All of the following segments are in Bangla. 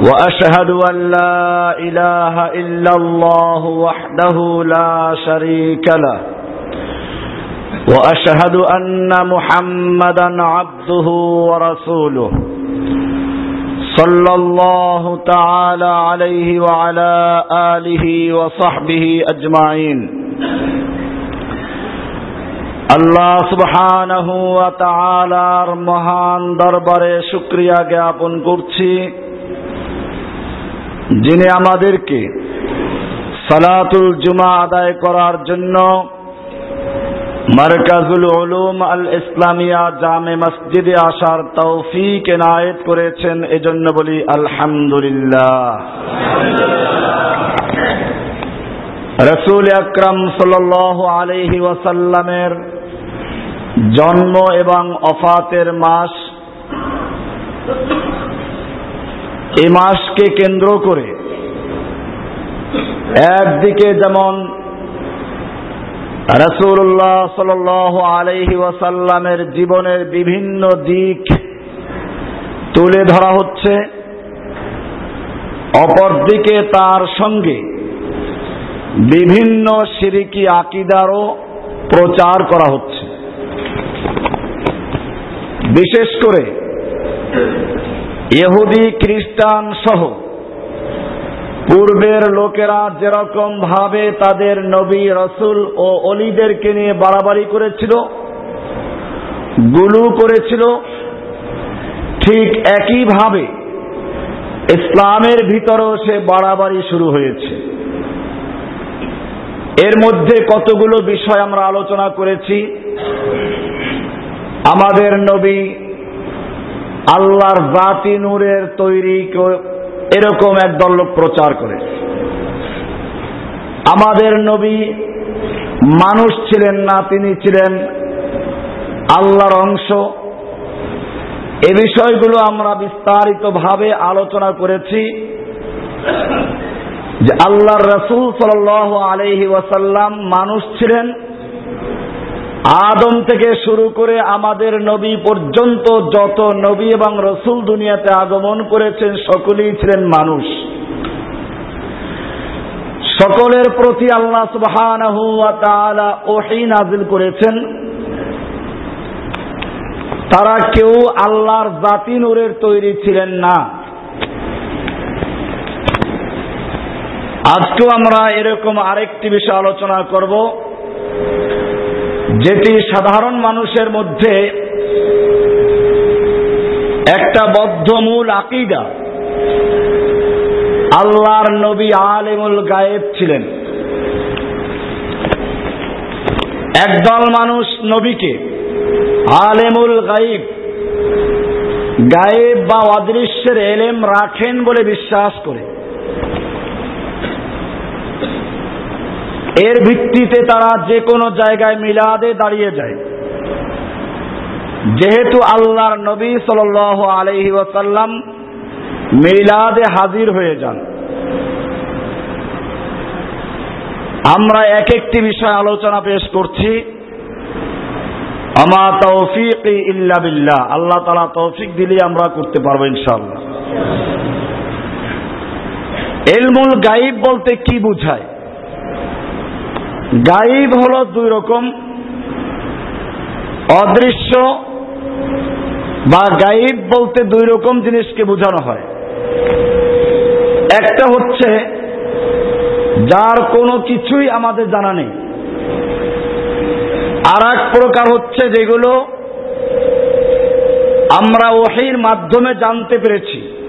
وأشهد أن لا إله إلا الله وحده لا شريك له. وأشهد أن محمدا عبده ورسوله. صلى الله تعالى عليه وعلى آله وصحبه أجمعين. اللہ سبحانہ و تعالیٰ مہان دربارے شکریہ جاپن করছি যিনি আমাদেরকে সালাতুল জুমা আদায় করার জন্য মারকাজুল উলুম আল ইসলামিয়া জামে মসজিদে আসার তৌফিক এনায়েত করেছেন, এজন্য বলি আলহামদুলিল্লাহ। রসুল আকরাম সাল আলহি ওয়াসাল্লামের জন্ম এবং অফাতের মাস এই মাসকে কেন্দ্র করে একদিকে যেমন রসুল্লাহ সাল আলহি ওয়াসাল্লামের জীবনের বিভিন্ন দিক তুলে ধরা হচ্ছে, অপরদিকে তার সঙ্গে বিভিন্ন সিরিকি আকিদারও প্রচার করা হচ্ছে। বিশেষ করে ইহুদি খ্রিস্টান সহ পূর্বের লোকেরা যেরকম ভাবে তাদের নবী রসুল ও অলিদেরকে নিয়ে বাড়াবাড়ি করেছিল, গুলু করেছিল, ঠিক একইভাবে ইসলামের ভিতরেও সে বাড়াবাড়ি শুরু হয়েছে। এর মধ্যে কতগুলো বিষয় আমরা আলোচনা করেছি। আমাদের নবী আল্লাহর জাতি নূরের তৈরি এরকম একদল লোক প্রচার করে। আমাদের নবী মানুষ ছিলেন না, তিনি ছিলেন আল্লাহর অংশ। এ বিষয়গুলো আমরা বিস্তারিতভাবে আলোচনা করেছি যে আল্লাহর রসুল সাল আলহি ওয়াসাল্লাম মানুষ ছিলেন আদম থেকে শুরু করে আমাদের নবী পর্যন্ত যত নবী এবং রসুল দুনিয়াতে আগমন করেছেন, সকলেই ছিলেন মানুষ। সকলের প্রতি আল্লাহ সুবহান ওহি নাজিল করেছেন। তারা কেউ আল্লাহর জাতি নূরের তৈরি ছিলেন না। আজকেও আমরা এরকম আরেকটি বিষয় আলোচনা করব। যেটি সাধারণ মানুষের মধ্যে একটা বদ্ধমূল আকিদা। আল্লাহর নবী আলিমুল গায়েব ছিলেন। একদল মানুষ নবীকে আলেমুল গাইব গায়েব বা অদৃশ্যের এলেম রাখেন বলে বিশ্বাস করে। এর ভিত্তিতে তারা যে কোনো জায়গায় মিলাদে দাঁড়িয়ে যায়। যেহেতু আল্লাহর নবী সাল আলহি ওয়াসাল্লাম মিলাদে হাজির হয়ে যান। আমরা এক একটি বিষয় আলোচনা পেশ করছি। আমা তৌফিক ইল্লা বিল্লাহ। আল্লাহ তালা তৌফিক দিলে আমরা করতে পারব ইনশাল্লাহ এলমুল গাইব বলতে কি বুঝায়? গাইব হল দুই রকম। অদৃশ্য বা গাইব বলতে দুই রকম জিনিসকে বোঝানো হয়। একটা হচ্ছে, যার কোনো কিছুই আমাদের জানা নেই। আর এক প্রকার হচ্ছে যেগুলো আমরা ওহির মাধ্যমে জানতে পেরেছি।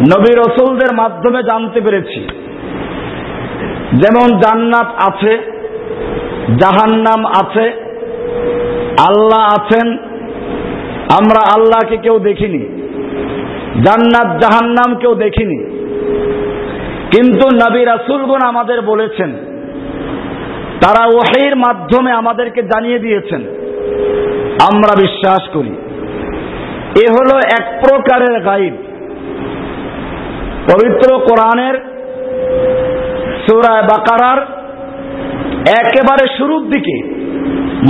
নবী রসুলদের মাধ্যমে জানতে পেরেছি। যেমন জান্নাত আছে, জাহান্নাম আছে, আল্লাহ আছেন, আমরা আল্লাহকে কেউ দেখিনি, জান্নাত, জাহান্নাম কেউ দেখিনি। কিন্তু নবী রাসুলগণ আমাদের বলেছেন, তারা ওহির মাধ্যমে আমাদেরকে জানিয়ে দিয়েছেন, আমরা বিশ্বাস করি। এ হলো এক প্রকারের গাইড পবিত্র কোরআনের সুরায় বাকারার একেবারে শুরুর দিকে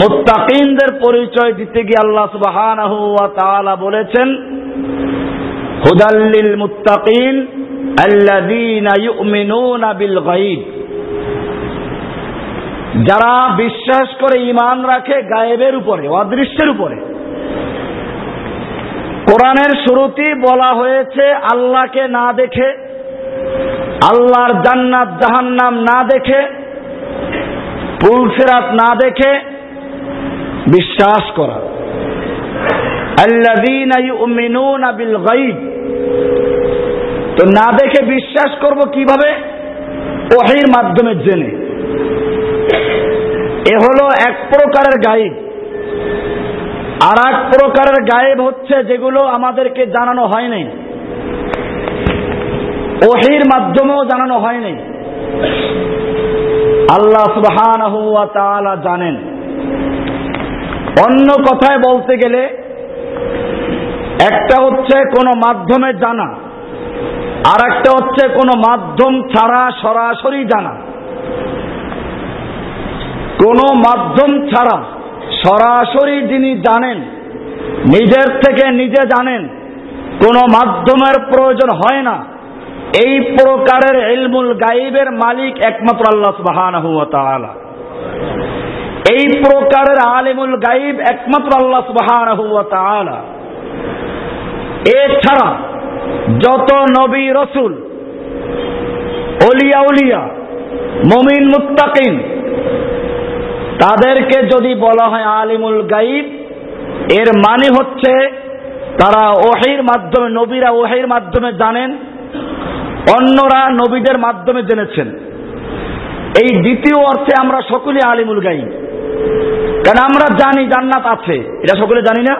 মুত্তাকিনদের পরিচয় দিতে গিয়ে আল্লাহ তাআলা বলেছেন হুদাল্লিল মুত্তাকিন যারা বিশ্বাস করে ইমান রাখে গায়েবের উপরে, অদৃশ্যের উপরে। কোরআনের শুরুতেই বলা হয়েছে, আল্লাহকে না দেখে আল্লাহর জান্নাত জাহান্নাম না দেখে পুলসেরাত না দেখে বিশ্বাস করা। বিল গায়ব। তো না দেখে বিশ্বাস করব কীভাবে? ওহির মাধ্যমে জেনে। এ হলো এক প্রকারের গাইব আর এক প্রকারের গায়েব হচ্ছে যেগুলো আমাদেরকে জানানো হয় নাই। ওহির মাধ্যমেও জানানো হয়নি। আল্লাহ তাআলা জানেন। অন্য কথায় বলতে গেলে, একটা হচ্ছে কোনো মাধ্যমে জানা আর একটা হচ্ছে কোনো মাধ্যম ছাড়া সরাসরি জানা। কোনো মাধ্যম ছাড়া সরাসরি যিনি জানেন, নিজের থেকে নিজে জানেন, কোনো মাধ্যমের প্রয়োজন হয় না। এই প্রকারের এলমুল গাইবের মালিক একমাত্র আল্লাহ সুবহানাহু ওয়া এই প্রকারের আলিমুল গাইব একমাত্র আল্লাহ সুবহানাহু ওয়া এছাড়া যত নবী রসুল অলিয়া উলিয়া, মমিন মুত্তাকিন, তাদেরকে যদি বলা হয় আলিমুল গাইব, এর মানে হচ্ছে তারা ওহির মাধ্যমে, নবীরা ওহির মাধ্যমে জানেন অন্যরা নবীদের মাধ্যমে জেনেছেন। এই দ্বিতীয় অর্থে আমরা সকলে আলিমুল গাইব কারণ আমরা জানি জান্নাত আছে। এটা সকলে জানি না?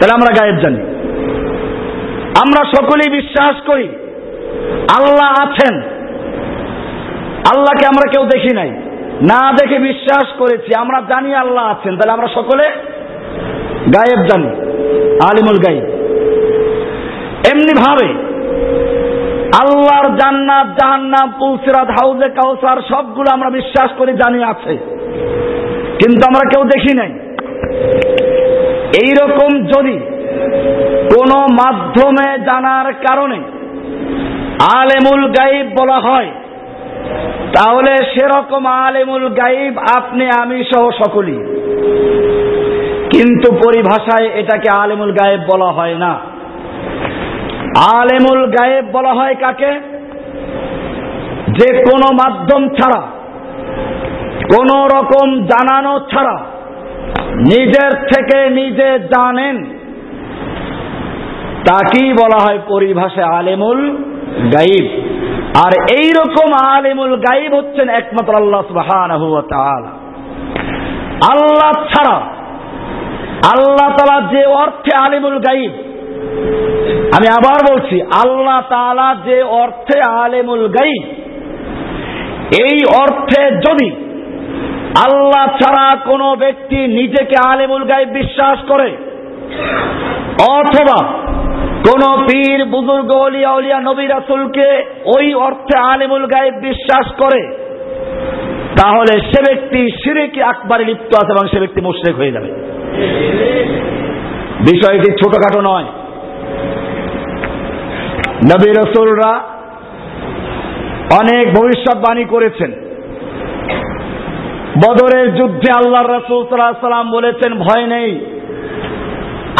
তাহলে আমরা গায়েব জানি। আমরা সকলেই বিশ্বাস করি, আল্লাহ আছেন। আল্লাহকে আমরা কেউ দেখি নাই। না দেখে বিশ্বাস করেছি, আমরা জানি আল্লাহ আছেন। তাহলে আমরা সকলে গায়েব জানি, আলিমুল গাইব এমনি ভাবে আল্লাহর জান্নাত, জাহান্নাম, পুলসিরাত, হাউজে কাউসার, সবগুলো আমরা বিশ্বাস করি, জানি আছে। কিন্তু আমরা কেউ দেখি নাই। এইরকম যদি কোন মাধ্যমে জানার কারণে আলেমুল গাইব বলা হয়, তাহলে সেরকম আলেমুল গাইব আপনি, আমি সহ সকলেই। কিন্তু পরিভাষায় এটাকে আলেমুল গায়েব বলা হয় না। আলেমুল গায়েব বলা হয় কাকে? যে কোনো মাধ্যম ছাড়া, কোন রকম জানানো ছাড়া নিজের থেকে নিজে জানেন, তাকেই বলা হয় পরিভাষায় আলেমুল গাইব আর এই রকম আলেমুল গাইব হচ্ছেন একমাত্র আল্লাহ তাআলা। আল্লাহ ছাড়া, আল্লাহ তাআলা যে অর্থে আলিমুল গাইব আমি আবার বলছি, আল্লাহ তাআলা যে অর্থে আলেমুল গাইব এই অর্থে যদি আল্লাহ ছাড়া কোনো ব্যক্তি নিজেকে আলেমুল গাইব বিশ্বাস করে, অথবা কোন পীর, বুজুর্গ, অলিয়া অলিয়া, নবী রাসুলকে ওই অর্থে আলেমুল গাইব বিশ্বাস করে, তাহলে সে ব্যক্তি সিরেকি আকবারে লিপ্ত আছে এবং সে ব্যক্তি মুশ্রেক হয়ে যাবে। বিষয়টি ছোটখাটো নয়। নবী রসুলরা অনেক ভবিষ্যৎবাণী করেছেন। বদরের যুদ্ধে আল্লাহ রসুল সাল্লাম বলেছেন, ভয় নেই।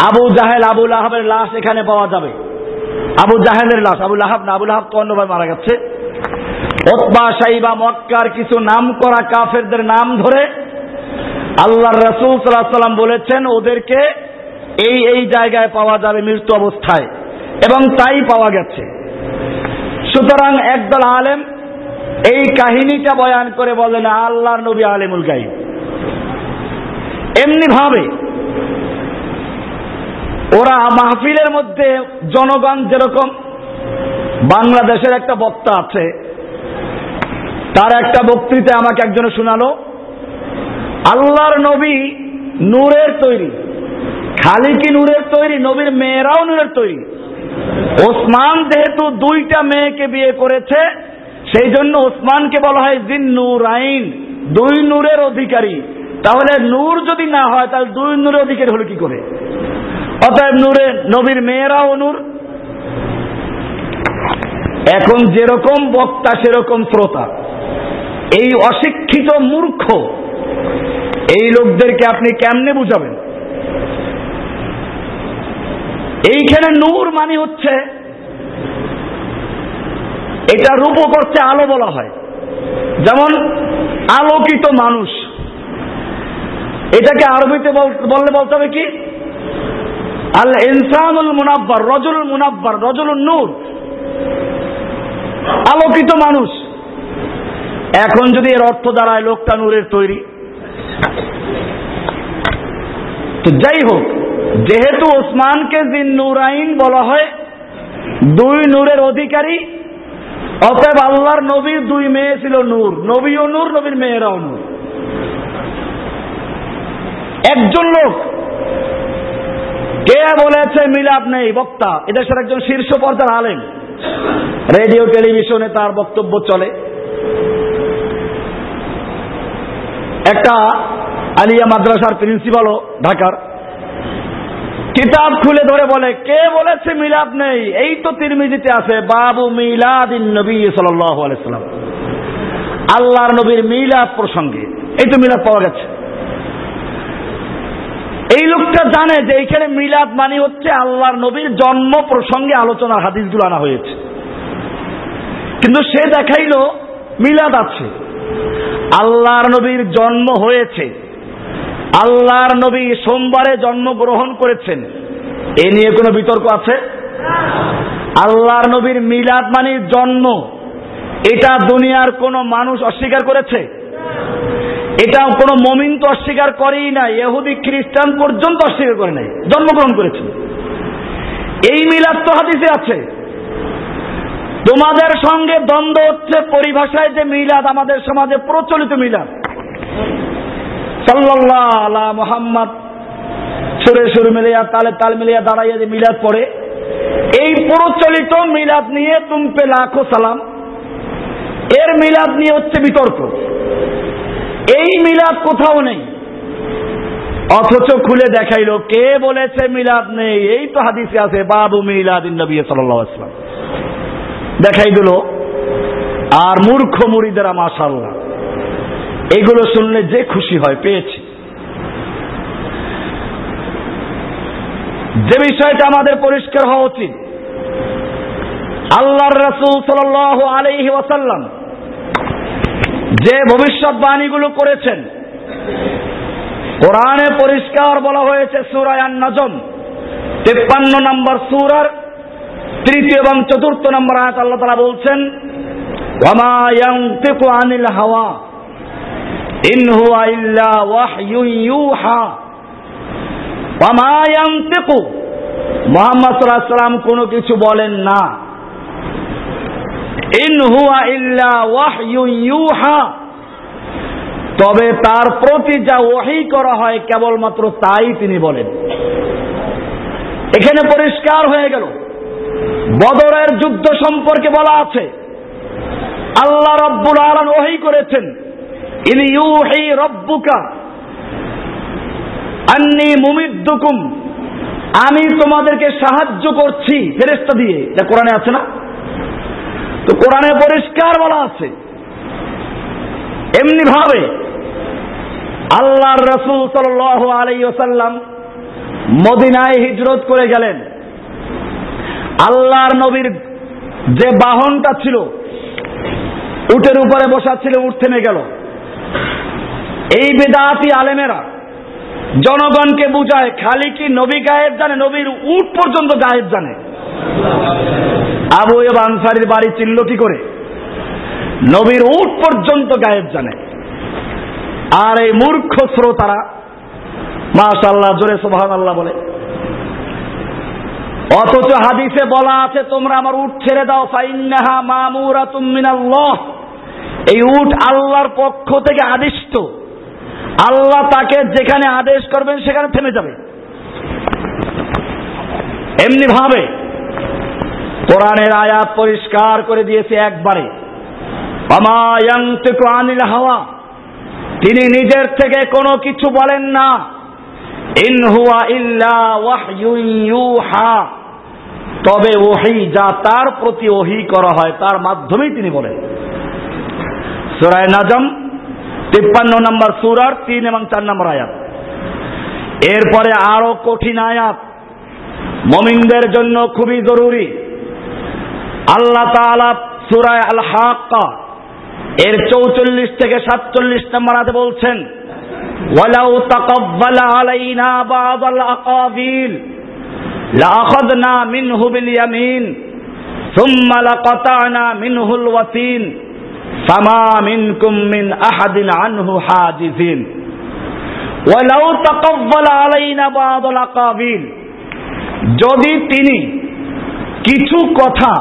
আবু জাহেল আবুল আহাবের লাশ এখানে পাওয়া যাবে। আবু জাহেলের লাশ আবুল আহাব না আবুল আহাব তো অন্যভাবে মারা গেছে। ওতবা, সাইবা, মক্কার কিছু নাম করা কাফেরদের নাম ধরে আল্লাহ রসুল সাল্লাহ সাল্লাম বলেছেন, ওদেরকে এই এই জায়গায় পাওয়া যাবে মৃত্যু অবস্থায়। এবং তাই পাওয়া গেছে। সুতরাং একদল আলেম এই কাহিনীটা বয়ান করে বলেন, আল্লাহর নবী আলেমুল গাই এমনি ভাবে ওরা মাহফিলের মধ্যে জনগণ যেরকম বাংলাদেশের একটা বক্তা আছে, তার একটা বক্তৃতা আমাকে একজনে শোনালো, আল্লাহর নবী নূরের তৈরি খালি কি নূরের তৈরি, নবীর মেয়েরাও নূরের তৈরি। ওসমান যেহেতু দুইটা মেয়েকে বিয়ে করেছে, সেই জন্য ওসমানকে বলা হয় জিন নূর আইন দুই নূরের অধিকারী। তাহলে নূর যদি না হয়, তাহলে দুই নূরের অধিকারী হলো কি করে? অতএব নূরে নবীর মেয়েরাও নূর। এখন যেরকম বক্তা, সেরকম শ্রোতা। এই অশিক্ষিত মূর্খ, এই লোকদেরকে আপনি কেমনে বুঝাবেন? এইখানে নূর মানে হচ্ছে, এটা রূপ করছে আলো বলা হয়। যেমন, আলোকিত মানুষ। এটাকে আরবিতে বললে বলতে হবে কি? আল ইনসানুল মুনাব্বার রজুল মুনাব্বার রজুল নূর। আলোকিত মানুষ। এখন যদি এর অর্থ দাঁড়ায় লোকটা নূরের তৈরি। তো যাই হোক যেহেতু ওসমানকে জিন নুরাইন বলা হয়, দুই নূরের অধিকারী, অতএব আল্লাহর নবীর দুই মেয়ে ছিল নূর। নবীও নূর, নবীর মেয়েরাও নূর। একজন লোক, কে বলেছে মিলাপ নেই, বক্তা? এদেশের একজন শীর্ষ পর্যার আলেন রেডিও, টেলিভিশনে তার বক্তব্য চলে। একটা আলিয়া মাদ্রাসার প্রিন্সিপালও ঢাকার। কিতাব খুলে ধরে বলে, কে বলেছে মিলাদ নেই? এই তো তিরমিজিতে আছে, বাবু মিলাদিন নবী সাল্লাম। আল্লাহর নবীর মিলাদ প্রসঙ্গে। এই তো মিলাদ পাওয়া গেছে। এই লোকটা জানে যে এইখানে মিলাদ মানে হচ্ছে আল্লাহর নবীর জন্ম প্রসঙ্গে আলোচনার হাদিসগুলো আনা হয়েছে। কিন্তু সে দেখাইল মিলাদ আছে। আল্লাহর নবীর জন্ম হয়েছে। আল্লাহর নবী সোমবারে জন্মগ্রহণ করেছেন। এ নিয়ে কোনো বিতর্ক আছে? আল্লাহর নবীর মিলাদ মানে জন্ম। এটা দুনিয়ার কোন মানুষ অস্বীকার করেছে? এটা কোনো মমিন তো অস্বীকার করেই না এহুদি খ্রিস্টান পর্যন্ত অস্বীকার করে নাই, জন্মগ্রহণ করেছে। এই মিলাদ তো হাদিসে আছে। তোমাদের সঙ্গে দ্বন্দ্ব হচ্ছে পরিভাষায় যে মিলাদ আমাদের সমাজে প্রচলিত মিলাদ। সাল্লাল্লাহ আলা মোহাম্মদ। সুরে সুর মিলিয়া, তালে তাল মিলিয়া দাঁড়াইয়া যে মিলাদ পড়ে, এই প্রচলিত মিলাদ নিয়ে তুমপে লাখো সালাম। এর মিলাদ নিয়ে হচ্ছে বিতর্ক। এই মিলাদ কোথাও নেই। অথচ খুলে দেখাইলো, কে বলেছে মিলাদ নেই? এই তো হাদিসে আছে বাবু মিলাদ নবী সাল্লাম দেখাই দিল, আর মূর্খ মুড়িদেরা মাশাল্লাহ এগুলো শুনলে যে খুশি হয়, পেয়েছি। যে বিষয়টা আমাদের পরিষ্কার হওয়া উচিত, আল্লাহর রসুল সাল আলহি ওয়াসাল্লাম যে ভবিষ্যৎবাণীগুলো করেছেন, কোরআনে পরিষ্কার বলা হয়েছে সুরায়ান নজম তেপ্পান্ন নম্বর সুরার তৃতীয় এবং চতুর্থ নম্বর আয়াত আল্লাহ তারা বলছেন হাওয়া। ইন হুয়া কোনো কিছু বলেন না। ইন তবে তার প্রতি যা ওহি করা হয় কেবলমাত্র তাই তিনি বলেন। এখানে পরিষ্কার হয়ে গেল। বদরের যুদ্ধ সম্পর্কে বলা আছে। আল্লাহ রব্বুল আলম ওহি করেছেন। আন্নি আমি তোমাদেরকে সাহায্য করছি ফেরেস্তা দিয়ে। এটা কোরআনে আছে না? তো কোরআনে পরিষ্কার বলা আছে। এমনি ভাবে আল্লাহর রসুল সাল আলাই ওসাল্লাম মদিনায় হিজরত করে গেলেন। আল্লাহর নবীর যে বাহনটা ছিল, উটের উপরে বসা ছিল, উঠ থেমে গেল। এই বেদাতি আলেমেরা জনগণকে বুঝায়, খালি কি নবী গায়েব জানে, নবীর উট পর্যন্ত গায়েব জানে? আবু এব আনসারির বাড়ি চিনল কি করে? নবীর উট পর্যন্ত গায়েব জানে। আর এই মূর্খ শ্রোতারা মাশাল্লাহ জোরে সোহান আল্লাহ বলে। অথচ হাদিসে বলা আছে, তোমরা আমার উঠ ছেড়ে দাও, ফাইন্নাহা মামুরা মিনাল্লাহ। এই উঠ আল্লাহর পক্ষ থেকে আদিষ্ট। আল্লাহ তাকে যেখানে আদেশ করবেন সেখানে থেমে যাবে। এমনি ভাবে কোরআনের আয়াত পরিষ্কার করে দিয়েছে একবারে। আনিল হাওয়া। তিনি নিজের থেকে কোনো কিছু বলেন না। ইনহুয়া ইল্লা ওয়াহয়ুহা তবে ওহি যা তার প্রতি ওহি করা হয়, তার মাধ্যমেই তিনি বলেন। সুরায় নাজম, তিপ্পান্ন নম্বর সুরার তিন এবং চার নম্বর আয়াত। এরপরে আরও কঠিন আয়াত। মমিনদের জন্য খুবই জরুরি। আল্লাহ তাআলা সুরায় আল হাক্কা এর চৌচল্লিশ থেকে সাতচল্লিশ নম্বর আয়াতে বলছেন, ওয়ালাউ তাকাব্বালা আলাইনা বাদাল আকাবিল, লাআখাযনা মিনহু বিল ইয়ামিন, সুম্মা লাকাতানা মিনহুল ওয়াতিন যদি তিনি কিছু কথা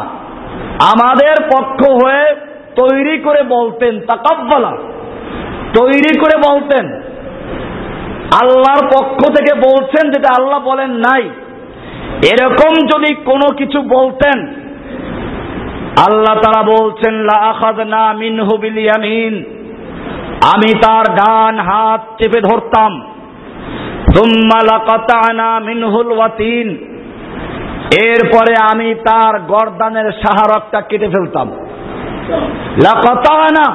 আমাদের পক্ষ হয়ে তৈরি করে বলতেন, তাকাব্বালা, তৈরি করে বলতেন, আল্লাহর পক্ষ থেকে বলছেন যেটা আল্লাহ বলেন নাই, এরকম যদি কোনো কিছু বলতেন আল্লাহ তারা বলছেন না মিনহু বিলিয়ামিন আমি তার ডান হাত চেপে ধরতাম। মিনহুল ওয়াতিন। এরপরে আমি তার গর্দানের সাহারকটা কেটে ফেলতাম। লাকাতানা।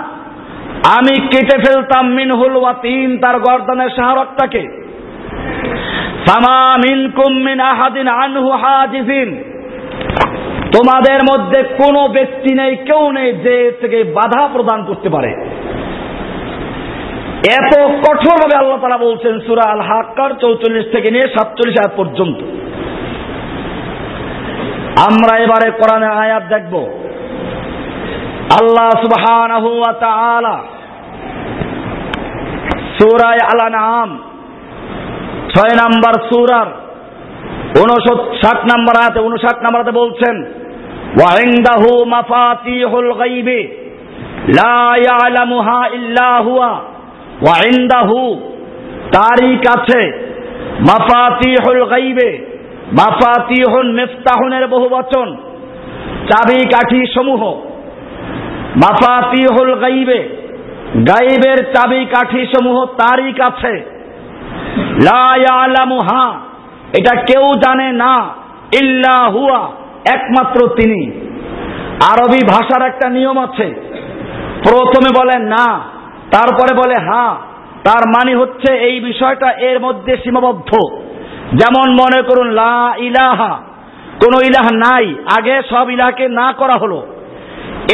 আমি কেটে ফেলতাম মিনহুল ওয়াতিন, তার গর্দানের সাহারকটাকে সামা মিনকুম মিন আহাদিন আনহু হাজিফিন। তোমাদের মধ্যে কোনো ব্যক্তি নেই, কেউ নেই যে থেকে বাধা প্রদান করতে পারে। এত কঠোর ভাবে আল্লাহ তারা বলছেন সুরা আল হাক্কার চৌচল্লিশ থেকে নিয়ে সাতচল্লিশ আয়াত পর্যন্ত। আমরা এবারে কোরআনের আয়াত দেখব। আল্লাহ সুবহানাহু সুরায় আলা নাম ছয় নাম্বার সূরার ষাট নাম্বার আয়াতে উনষাট নাম্বার আয়াতে বলছেন ওয়াইন্দাহু মাফাতিহুল গাইবি লা ইয়ালামুহা ইল্লা হুয়া ওয়াইন্দাহু তারই কাছে মাফাতিহুল গাইবে মাফাতিহুন মিফতাহুনের বহু বচন, চাবি কাঠি সমূহ। মাফাতিহুল গাইবে গাইবের চাবি কাঠি সমূহ তারই কাছে হা এটা কেউ জানে না। ইল্লা হুয়া। একমাত্র তিনি। আরবি ভাষার একটা নিয়ম আছে। প্রথমে বলে না, তারপরে বলে হা। তার মানে হচ্ছে এই বিষয়টা এর মধ্যে সীমাবদ্ধ। যেমন মনে করুন, লা ইলাহা, কোন ইলাহ নাই। আগে সব ইলাহকে না করা হলো।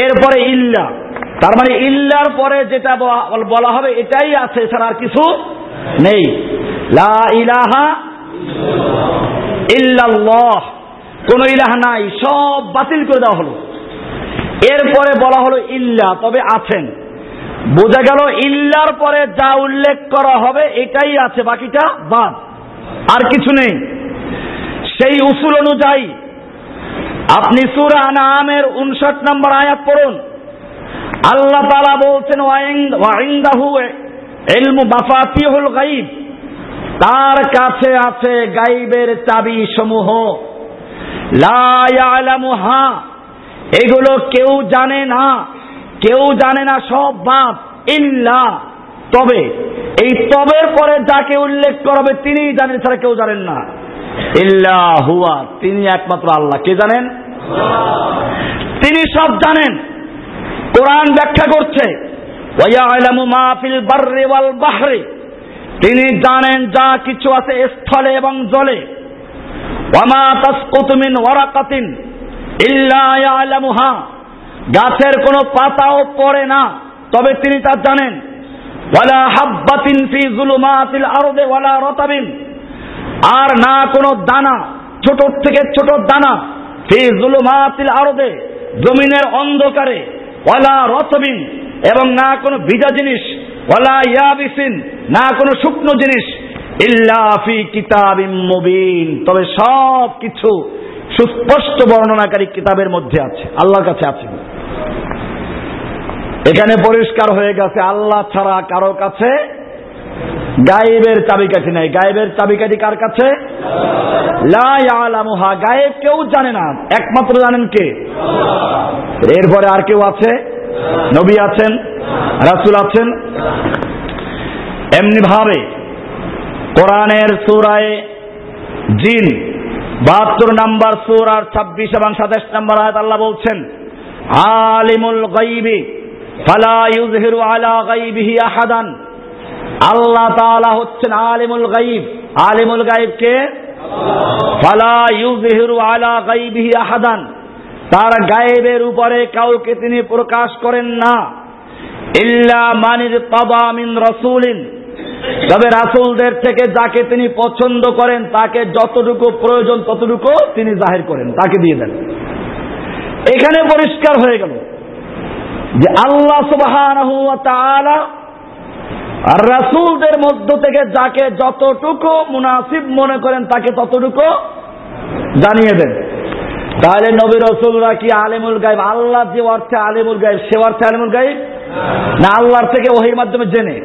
এরপরে ইল্লা। তার মানে ইল্লার পরে যেটা বলা হবে, এটাই আছে, এছাড়া আর কিছু নেই। লা ইলাহা ইল্লাল্লাহ। কোন ইলাহা নাই, সব বাতিল করে দেওয়া হলো। এরপরে বলা হলো ইল্লা, তবে আছেন। বোঝা গেল ইল্লার পরে যা উল্লেখ করা হবে এটাই আছে, বাকিটা বাদ। আর কিছু নেই। সেই উসুল অনুযায়ী আপনি সুরা নামের উনষাট নম্বর আয়াত পড়ুন। আল্লাহ তালা বলছেন এলমু তার কাছে আছে গাইবের চাবি সমূহ হা এগুলো কেউ জানে না, কেউ জানে না সব বাপ, ইল্লা, তবে। এই তবের পরে যাকে উল্লেখ করবে তিনি জানেন ছাড়া কেউ জানেন না। ইল্লা হুয়া, তিনি একমাত্র আল্লাহ। কে জানেন? তিনি সব জানেন। কোরআন ব্যাখ্যা করছে তিনি জানেন যা কিছু আছে স্থলে এবং জলে। গাছের কোনো পাতাও পড়ে না, তবে তিনি তা জানেন। ওয়ালা হাব্বাতিন ফি জুলুমাতিল আরদে ওয়ালা রতাবিন। আর না কোনো দানা, ছোট থেকে ছোট দানা ফি জুলুমাতিল আরদে, জমিনের অন্ধকারে, ওয়ালা রতবিন। এবং না কোনো ভিজা জিনিস, ওয়ালা ইয়াবিসিন, না কোনো শুকনো জিনিস ইল্লা ফি কিতাবিম মুবিন। তবে সব কিছু সুস্পষ্ট বর্ণনাকারী কিতাবের মধ্যে আছে। আল্লাহর কাছে আছে। এখানে পরিষ্কার হয়ে গেছে, আল্লাহ ছাড়া কারও কাছে গায়েবের চাবিকাঠি নাই। গায়েবের চাবিকাঠি কার কাছে? গায়েব কেউ জানে না। একমাত্র জানেন কে? এরপরে আর কেউ আছে? নবী আছেন? রাসুল আছেন? এমনি ভাবে কোরআনের সুরায় জিন, বাহাত্তর নাম্বার সুর আর ছাব্বিশ এবং সাতাশ নাম্বার আয়াত আল্লাহ বলছেন, আলিমুল গাইবি ফালা ইউজহিরু আলা গাইবিহি আহাদান। আল্লাহ তাআলা হচ্ছেন আলিমুল গাইব। আলিমুল গাইব কে? ফালা ইউজহিরু আলা গাইবিহি আহাদান। তার গায়েবের উপরে কাউকে তিনি প্রকাশ করেন না। ইল্লা মানির তাবা মিন রাসূলিন। তবে রাসূলদের থেকে যাকে তিনি পছন্দ করেন, তাকে যতটুকু প্রয়োজন ততটুকু তিনি জাহির করেন, তাকে দিয়ে দেন। এখানে পরিষ্কার হয়ে গেল যে আল্লাহ ওয়া আর রাসূলদের মধ্য থেকে যাকে যতটুকু মুনাসিব মনে করেন, তাকে ততটুকু জানিয়ে দেন। তাহলে নবী রসুলরা কি আলেমুল গাইব আল্লাহ যে অর্থে আলেমুল গাইব সে অর্থে আলেমুল গাইব না, আল্লাহর থেকে ওহির মাধ্যমে জেনে।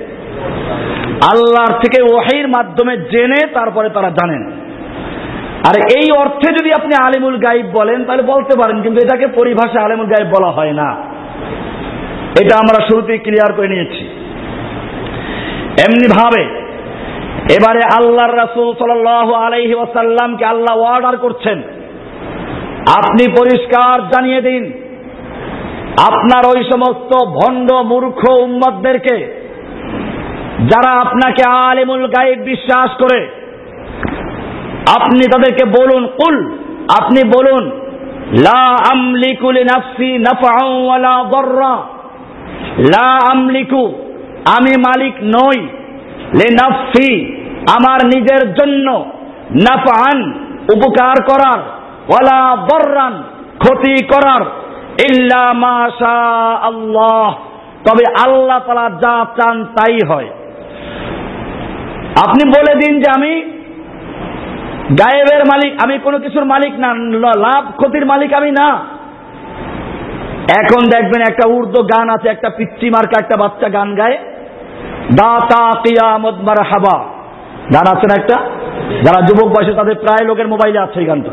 আল্লাহর থেকে ওহির মাধ্যমে জেনে তারপরে তারা জানেন। আর এই অর্থে যদি আপনি আলিমুল গাইব বলেন, তাহলে বলতে পারেন, কিন্তু এটাকে পরিভাষা আলিমুল গাইব বলা হয় না। এটা আমরা শুরুতেই ক্লিয়ার করে নিয়েছি। এমনি ভাবে, এবারে আল্লাহর রাসূল সাল্লাল্লাহু আলাইহি ওয়াসাল্লামকে আল্লাহ অর্ডার করছেন। আপনি পরিষ্কার জানিয়ে দিন, আপনার ওই সমস্ত ভণ্ড মূর্খ উম্মতদেরকে যারা আপনাকে আলিমুল গায়েব বিশ্বাস করে, আপনি তাদেরকে বলুন, কুল আপনি বলুন, লা লা আমলিকু আমি মালিক নই লে লিনাফসি আমার নিজের জন্য নাফআন, উপকার করার, ওয়ালা দর্রান ক্ষতি করার, ইল্লা মাশা আল্লাহ তবে আল্লাহ তালা যা চান তাই হয়। আপনি বলে দিন যে আমি গায়েবের মালিক, আমি কোনো কিছুর মালিক না লাভ, ক্ষতির মালিক আমি না। এখন দেখবেন একটা উর্দু গান আছে, একটা পিচ্চি মার্কা একটা বাচ্চা গান গায়, দাতা কিয়ামত মার হাবা গান আছে না একটা? যারা যুবক বয়সে তাদের প্রায় লোকের মোবাইলে আছে এই গানটা।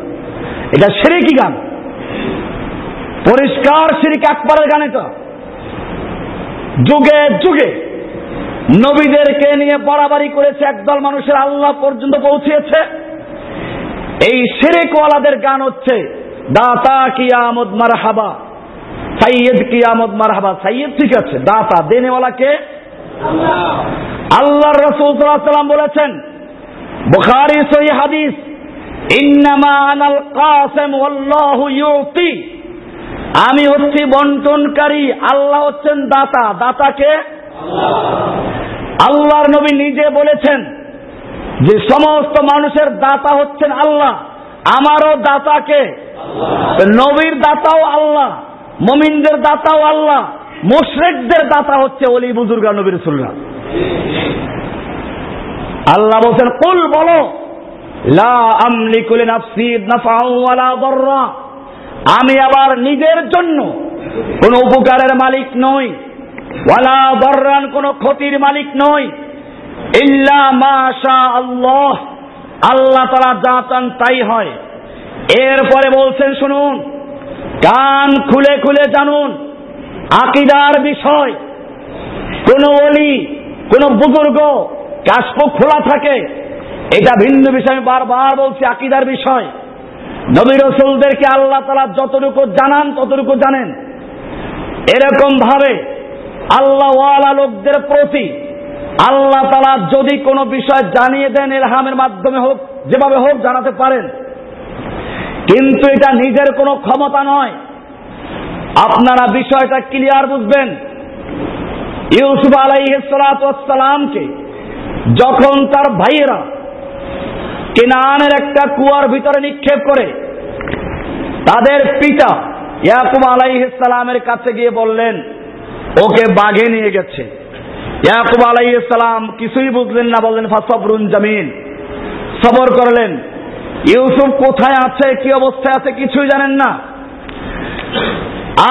এটা সিরিকি গান। পরিষ্কার সিরিক, একবারের গান এটা। যুগে যুগে। নবীদেরকে নিয়ে বাড়াবাড়ি করেছে একদল মানুষের আল্লাহ পর্যন্ত পৌঁছেছে। এই সেরেকওয়ালাদের গান হচ্ছে দাতা কিয়ামত মারহাবা সাইয়েদ কিয়ামত মারহাবা সাইয়েদ ঠিক আছে দাতা দেনেওয়ালা আল্লাহ। আল্লাহর রসুল সাল্লাম বলেছেন বুখারী সহি হাদিস ইন্নামা আনাল কাসেম ওয়াল্লাহু ইউতি আমি হচ্ছি বন্টনকারী আল্লাহ হচ্ছেন দাতা দাতাকে আল্লাহর নবী নিজে বলেছেন যে সমস্ত মানুষের দাতা হচ্ছেন আল্লাহ, আমারও দাতাকে। নবীর দাতাও আল্লাহ, মমিনদের দাতাও আল্লাহ, মুশরেকদের দাতা হচ্ছে অলি বুজুর্গা নবীর সুল্লাহ আল্লাহ বলছেন, কুল বলো আমি আবার নিজের জন্য কোন উপকারের মালিক নই। ওয়ালা দর্রান, কোন ক্ষতির মালিক নই। ইল্লা মাশা আল্লাহ আল্লাহ তারা যা চান তাই হয়। এরপরে বলছেন, শুনুন, কান খুলে খুলে জানুন, আকিদার বিষয়। কোন অলি, কোন বুজুর্গ কাশপ খোলা থাকে, এটা ভিন্ন বিষয়, আমি বারবার বলছি, আকিদার বিষয়। নবী রসুলদেরকে আল্লাহ তালা যতটুকু জানান, ততটুকু জানেন। এরকম ভাবে আল্লাহওয়ালা লোকদের প্রতি আল্লাহ তালা যদি কোনো বিষয় জানিয়ে দেন এলহামের মাধ্যমে হোক, যেভাবে হোক জানাতে পারেন। কিন্তু এটা নিজের কোনো ক্ষমতা নয়। আপনারা বিষয়টা ক্লিয়ার বুঝবেন। ইউসুফ আলাইসালামকে যখন তার ভাইয়েরা কেনানের একটা কুয়ার ভিতরে নিক্ষেপ করে, তাদের পিতা ইয়াকুব আলাইসালামের কাছে গিয়ে বললেন ওকে বাঘে নিয়ে গেছে। ইয়াকুব কিছুই বুঝলেন না, বললেন, ফাসবরুন জামিন সবর করলেন। ইউসুফ কোথায় আছে, কি অবস্থায় আছে কিছুই জানেন না।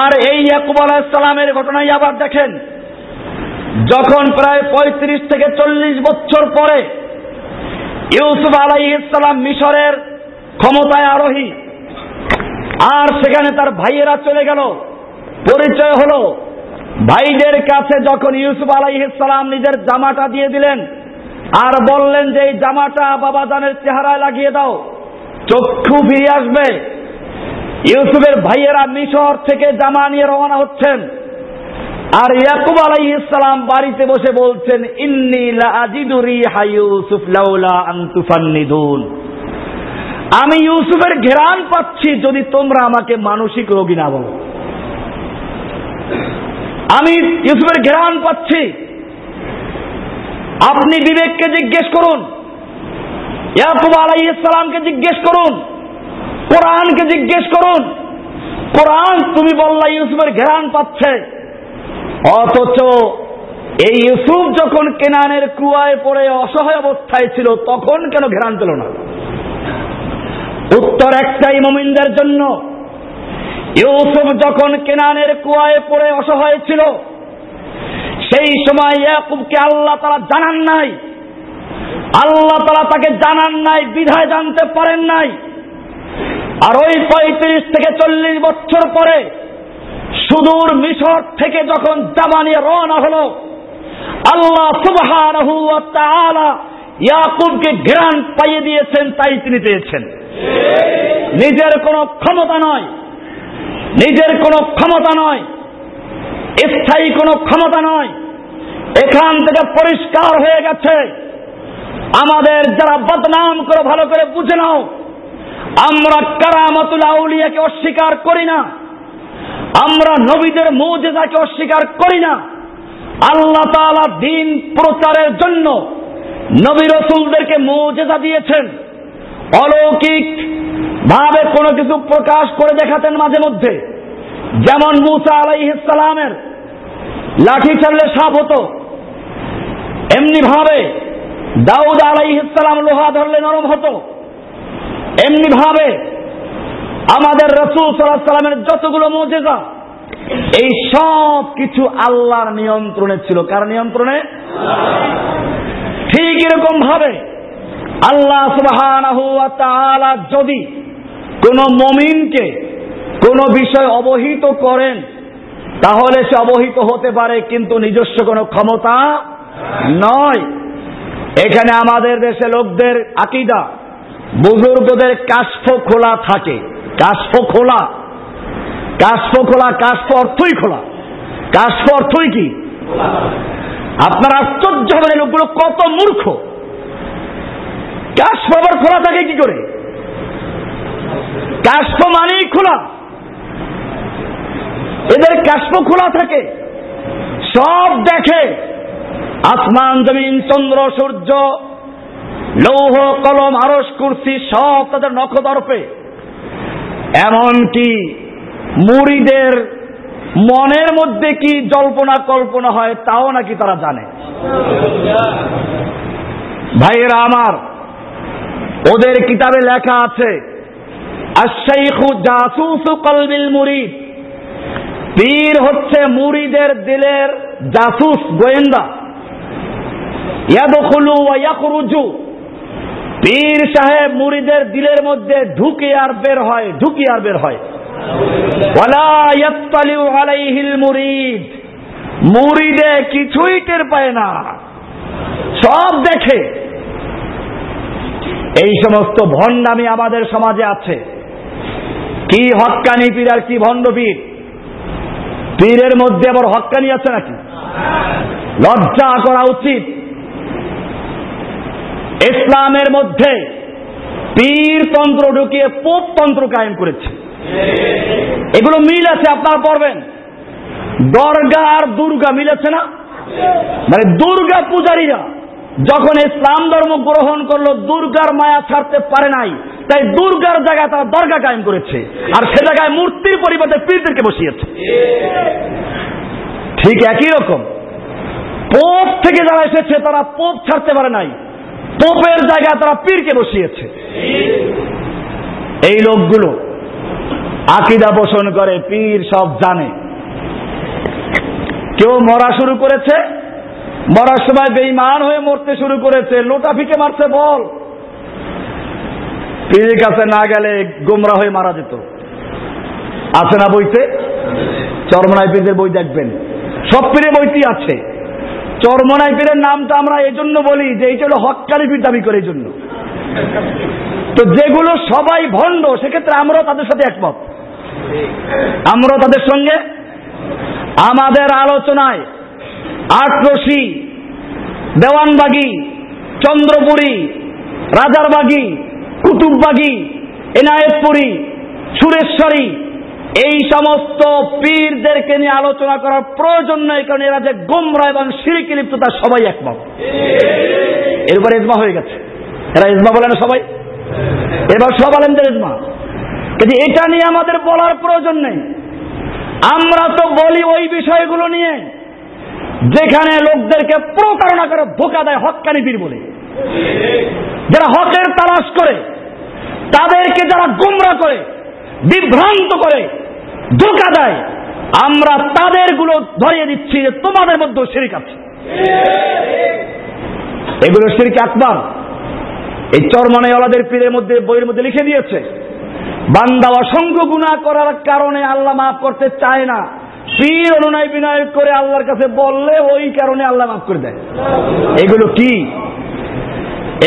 আর এই ইয়াকুব আলাহিসাল্লামের ঘটনাই আবার দেখেন। যখন প্রায় পঁয়ত্রিশ থেকে চল্লিশ বছর পরে ইউসুফ আলাই ইসলাম মিশরের ক্ষমতায় আরোহী, আর সেখানে তার ভাইয়েরা চলে গেল। পরিচয় হলো ভাইদের কাছে যখন ইউসুফ আলাইসালাম নিজের জামাটা দিয়ে দিলেন, আর বললেন যে, এই জামাটা বাবা জানের চেহারায় লাগিয়ে দাও, চক্ষু ফিরে আসবে। ইউসুফের ভাইয়েরা মিশর থেকে জামা নিয়ে রওনা হচ্ছেন। আর ইয়াকুব আলাই ইসলাম বাড়িতে বসে বলছেন, ইন্নি আজিদুরি ইউসুফ লাউলা আন্তুফান্নিদুন আমি ইউসুফের ঘেরান পাচ্ছি যদি তোমরা আমাকে মানসিক রোগী না বলো। আমি ইউসুফের ঘেরান পাচ্ছি। আপনি বিবেককে জিজ্ঞেস করুন। ইয়াকুব আলাই ইসলামকে জিজ্ঞেস করুন। কোরআনকে জিজ্ঞেস করুন। কোরআন তুমি বললা ইউসুফের ঘেরান পাচ্ছে। অথচ এই ইউসুফ যখন কেনানের কুয়ায় পড়ে অসহায় অবস্থায় ছিল, তখন কেন ঘেরান পেল না? উত্তর একটাই মমিনদের জন্য। ইউসুফ যখন কেনানের কুয়ায় পড়ে অসহায় ছিল সেই সময় ইয়াকুবকে আল্লাহ তারা জানান নাই। আল্লাহ তারা তাকে জানান নাই বিধায় জানতে পারেন নাই। আর ওই পঁয়ত্রিশ থেকে চল্লিশ বছর পরে সুদূর মিশর থেকে যখন জামানিয়ে রওনা হলো আল্লাহ সুবহানাহু ওয়া ইয়াকুবকে জ্ঞান পাইয়ে দিয়েছেন তাই তিনি পেয়েছেন। নিজের কোনো ক্ষমতা নয়। নিজের কোনো ক্ষমতা নয়। স্থায়ী কোনো ক্ষমতা নয়। এখান থেকে পরিষ্কার হয়ে গেছে। আমাদের যারা বদনাম করে, ভালো করে বুঝে নাও, আমরা কারামতুল আউলিয়াকে অস্বীকার করি না। আমরা নবীদের মৌজেদাকে অস্বীকার করি না। আল্লাহ তাআলা দিন প্রচারের জন্য নবী রসুলদেরকে মৌজেদা দিয়েছেন। অলৌকিক ভাবে কোনো কিছু প্রকাশ করে দেখাতেন মাঝে মধ্যে। যেমন মুসা আলাইহিসালামের লাঠি চাললে সাপ হতো। এমনি ভাবে দাউদ আলাইহিসালাম লোহা ধরলে নরম হতো। এমনি ভাবে আমাদের রসুল সাল্লাহ সাল্লামের যতগুলো মজেজা, এই সব কিছু আল্লাহর নিয়ন্ত্রণে ছিল। কার নিয়ন্ত্রণে? ঠিক এরকম ভাবে আল্লাহ তাআলা যদি কোন মমিনকে কোন বিষয় অবহিত করেন, তাহলে সে অবহিত হতে পারে, কিন্তু নিজস্ব কোনো ক্ষমতা নয়। এখানে আমাদের দেশে লোকদের আকিদা, বুজুর্গদের কাষ্ঠ খোলা থাকে। কাষ্ঠ খোলা। কাষ্ঠ খোলা, কাষ্ঠ অর্থই খোলা। কাষ্ঠ অর্থই কি? আপনার আশ্চর্য হবেন লোকগুলো কত মূর্খ। কাষ্ঠ আবার খোলা থাকে কি করে? কাষ্ঠ মানেই খোলা। এদের কাষ্ঠ খোলা থাকে। সব দেখে আসমান, জমিন, চন্দ্র, সূর্য, লৌহ, কলম আরস কুর্সি সব তাদের নখদর্পে এমনকি মুড়িদের মনের মধ্যে কি জল্পনা কল্পনা হয় তাও নাকি তারা জানে। ভাইয়েরা আমার, ওদের কিতাবে লেখা আছে মুরিদ। পীর হচ্ছে মুরিদের দিলের জাসুস, গোয়েন্দা। ইয়াদখুলু ওয়া ইয়াখরুজু। পীর সাহেব মুরিদের দিলের মধ্যে ঢুকে আর বের হয়, ঢুকি আর বের হয়। ওয়ালা ইয়াত্তালিউ আলাইহিল মুরিদ। মুরিদে কিছুই টের পায় না। সব দেখে। এই সমস্ত ভণ্ডামি আমাদের সমাজে আছে। কি হক্কানি পীর আর কি ভণ্ড পীর? পীরের মধ্যে আবার হক্কানি আছে নাকি? লজ্জা করা উচিত। ইসলামের মধ্যে পীর তন্ত্র ঢুকিয়ে পোপ তন্ত্র কায়েম করেছে। এগুলো মিল আছে, আপনারা পড়বেন। দরগা আর দুর্গা মিল আছে না? মানে দুর্গা পূজারীরা যখন ইসলাম ধর্ম গ্রহণ করল, দুর্গার মায়া ছাড়তে পারে নাই। তাই দুর্গার জায়গায় তারা দরগা কায়েম করেছে। আর সে জায়গায় মূর্তির পরিবর্তে পীরদেরকে বসিয়েছে। ঠিক একই রকম। পোপ থেকে যারা এসেছে, তারা পোপ ছাড়তে পারে নাই। পোপের জায়গায় তারা পীরকে বসিয়েছে। এই লোকগুলো আকিদা পোষণ করে, পীর সব জানে। কেউ মরা শুরু করেছে মরার সময় বেইমান হয়ে মরতে শুরু করেছে, লোটা ফিকে মারছে, বল। পীরের কাছে না গেলে গোমরা হয়ে মারা যেত। আছে না বইতে? চরমনাই পীরদের বই দেখবেন। সব পীরে বইটি আছে। চরমনাই পীরের নামটা আমরা এই জন্য বলি যে এইটা হলো হকালি পীর দাবি করে এই জন্য তো যেগুলো সবাই ভণ্ড, সেক্ষেত্রে আমরাও তাদের সাথে একমত। আমরাও তাদের সঙ্গে। আমাদের আলোচনায় আটরশি দেওয়ানবাগি, চন্দ্রপুরী, রাজারবাগি, কুতুববাগি, এনায়েতপুরী, সুরেশ্বরী, এই সমস্ত পীরদেরকে নিয়ে আলোচনা করার প্রয়োজন নেই, কারণ এরা যে গোমরা এবং সিরিকি লিপ্ত, তার সবাই একমত। এরপর ইজমা হয়ে গেছে। এরা ইজমা বলে না সবাই? এবার সব আলেমদের ইজমা কিন্তু এটা নিয়ে আমাদের বলার প্রয়োজন নেই। আমরা তো বলি ওই বিষয়গুলো নিয়ে। যেখানে লোকদেরকে প্রতারণা করে, ধোকা দেয় হকানি পীর বলে। যারা হকের তালাশ করে, তাদেরকে যারা গুমরা করে, বিভ্রান্ত করে, ধোকা দেয়, আমরা তাদেরগুলো ধরিয়ে দিচ্ছি যে তোমাদের মধ্যে শিরিক আছে। এগুলো শিরিক আকবর। এই চরমানাওয়ালাদের পীরের মধ্যে, বইয়ের মধ্যে লিখে দিয়েছে, বান্দা অসংখ্য গুণা করার কারণে আল্লাহ মাফ করতে চায় না। পীর অনুনয় বিনয় করে আল্লাহর কাছে বললে ওই কারণে আল্লাহ মাফ করে দেয়। এগুলো কি?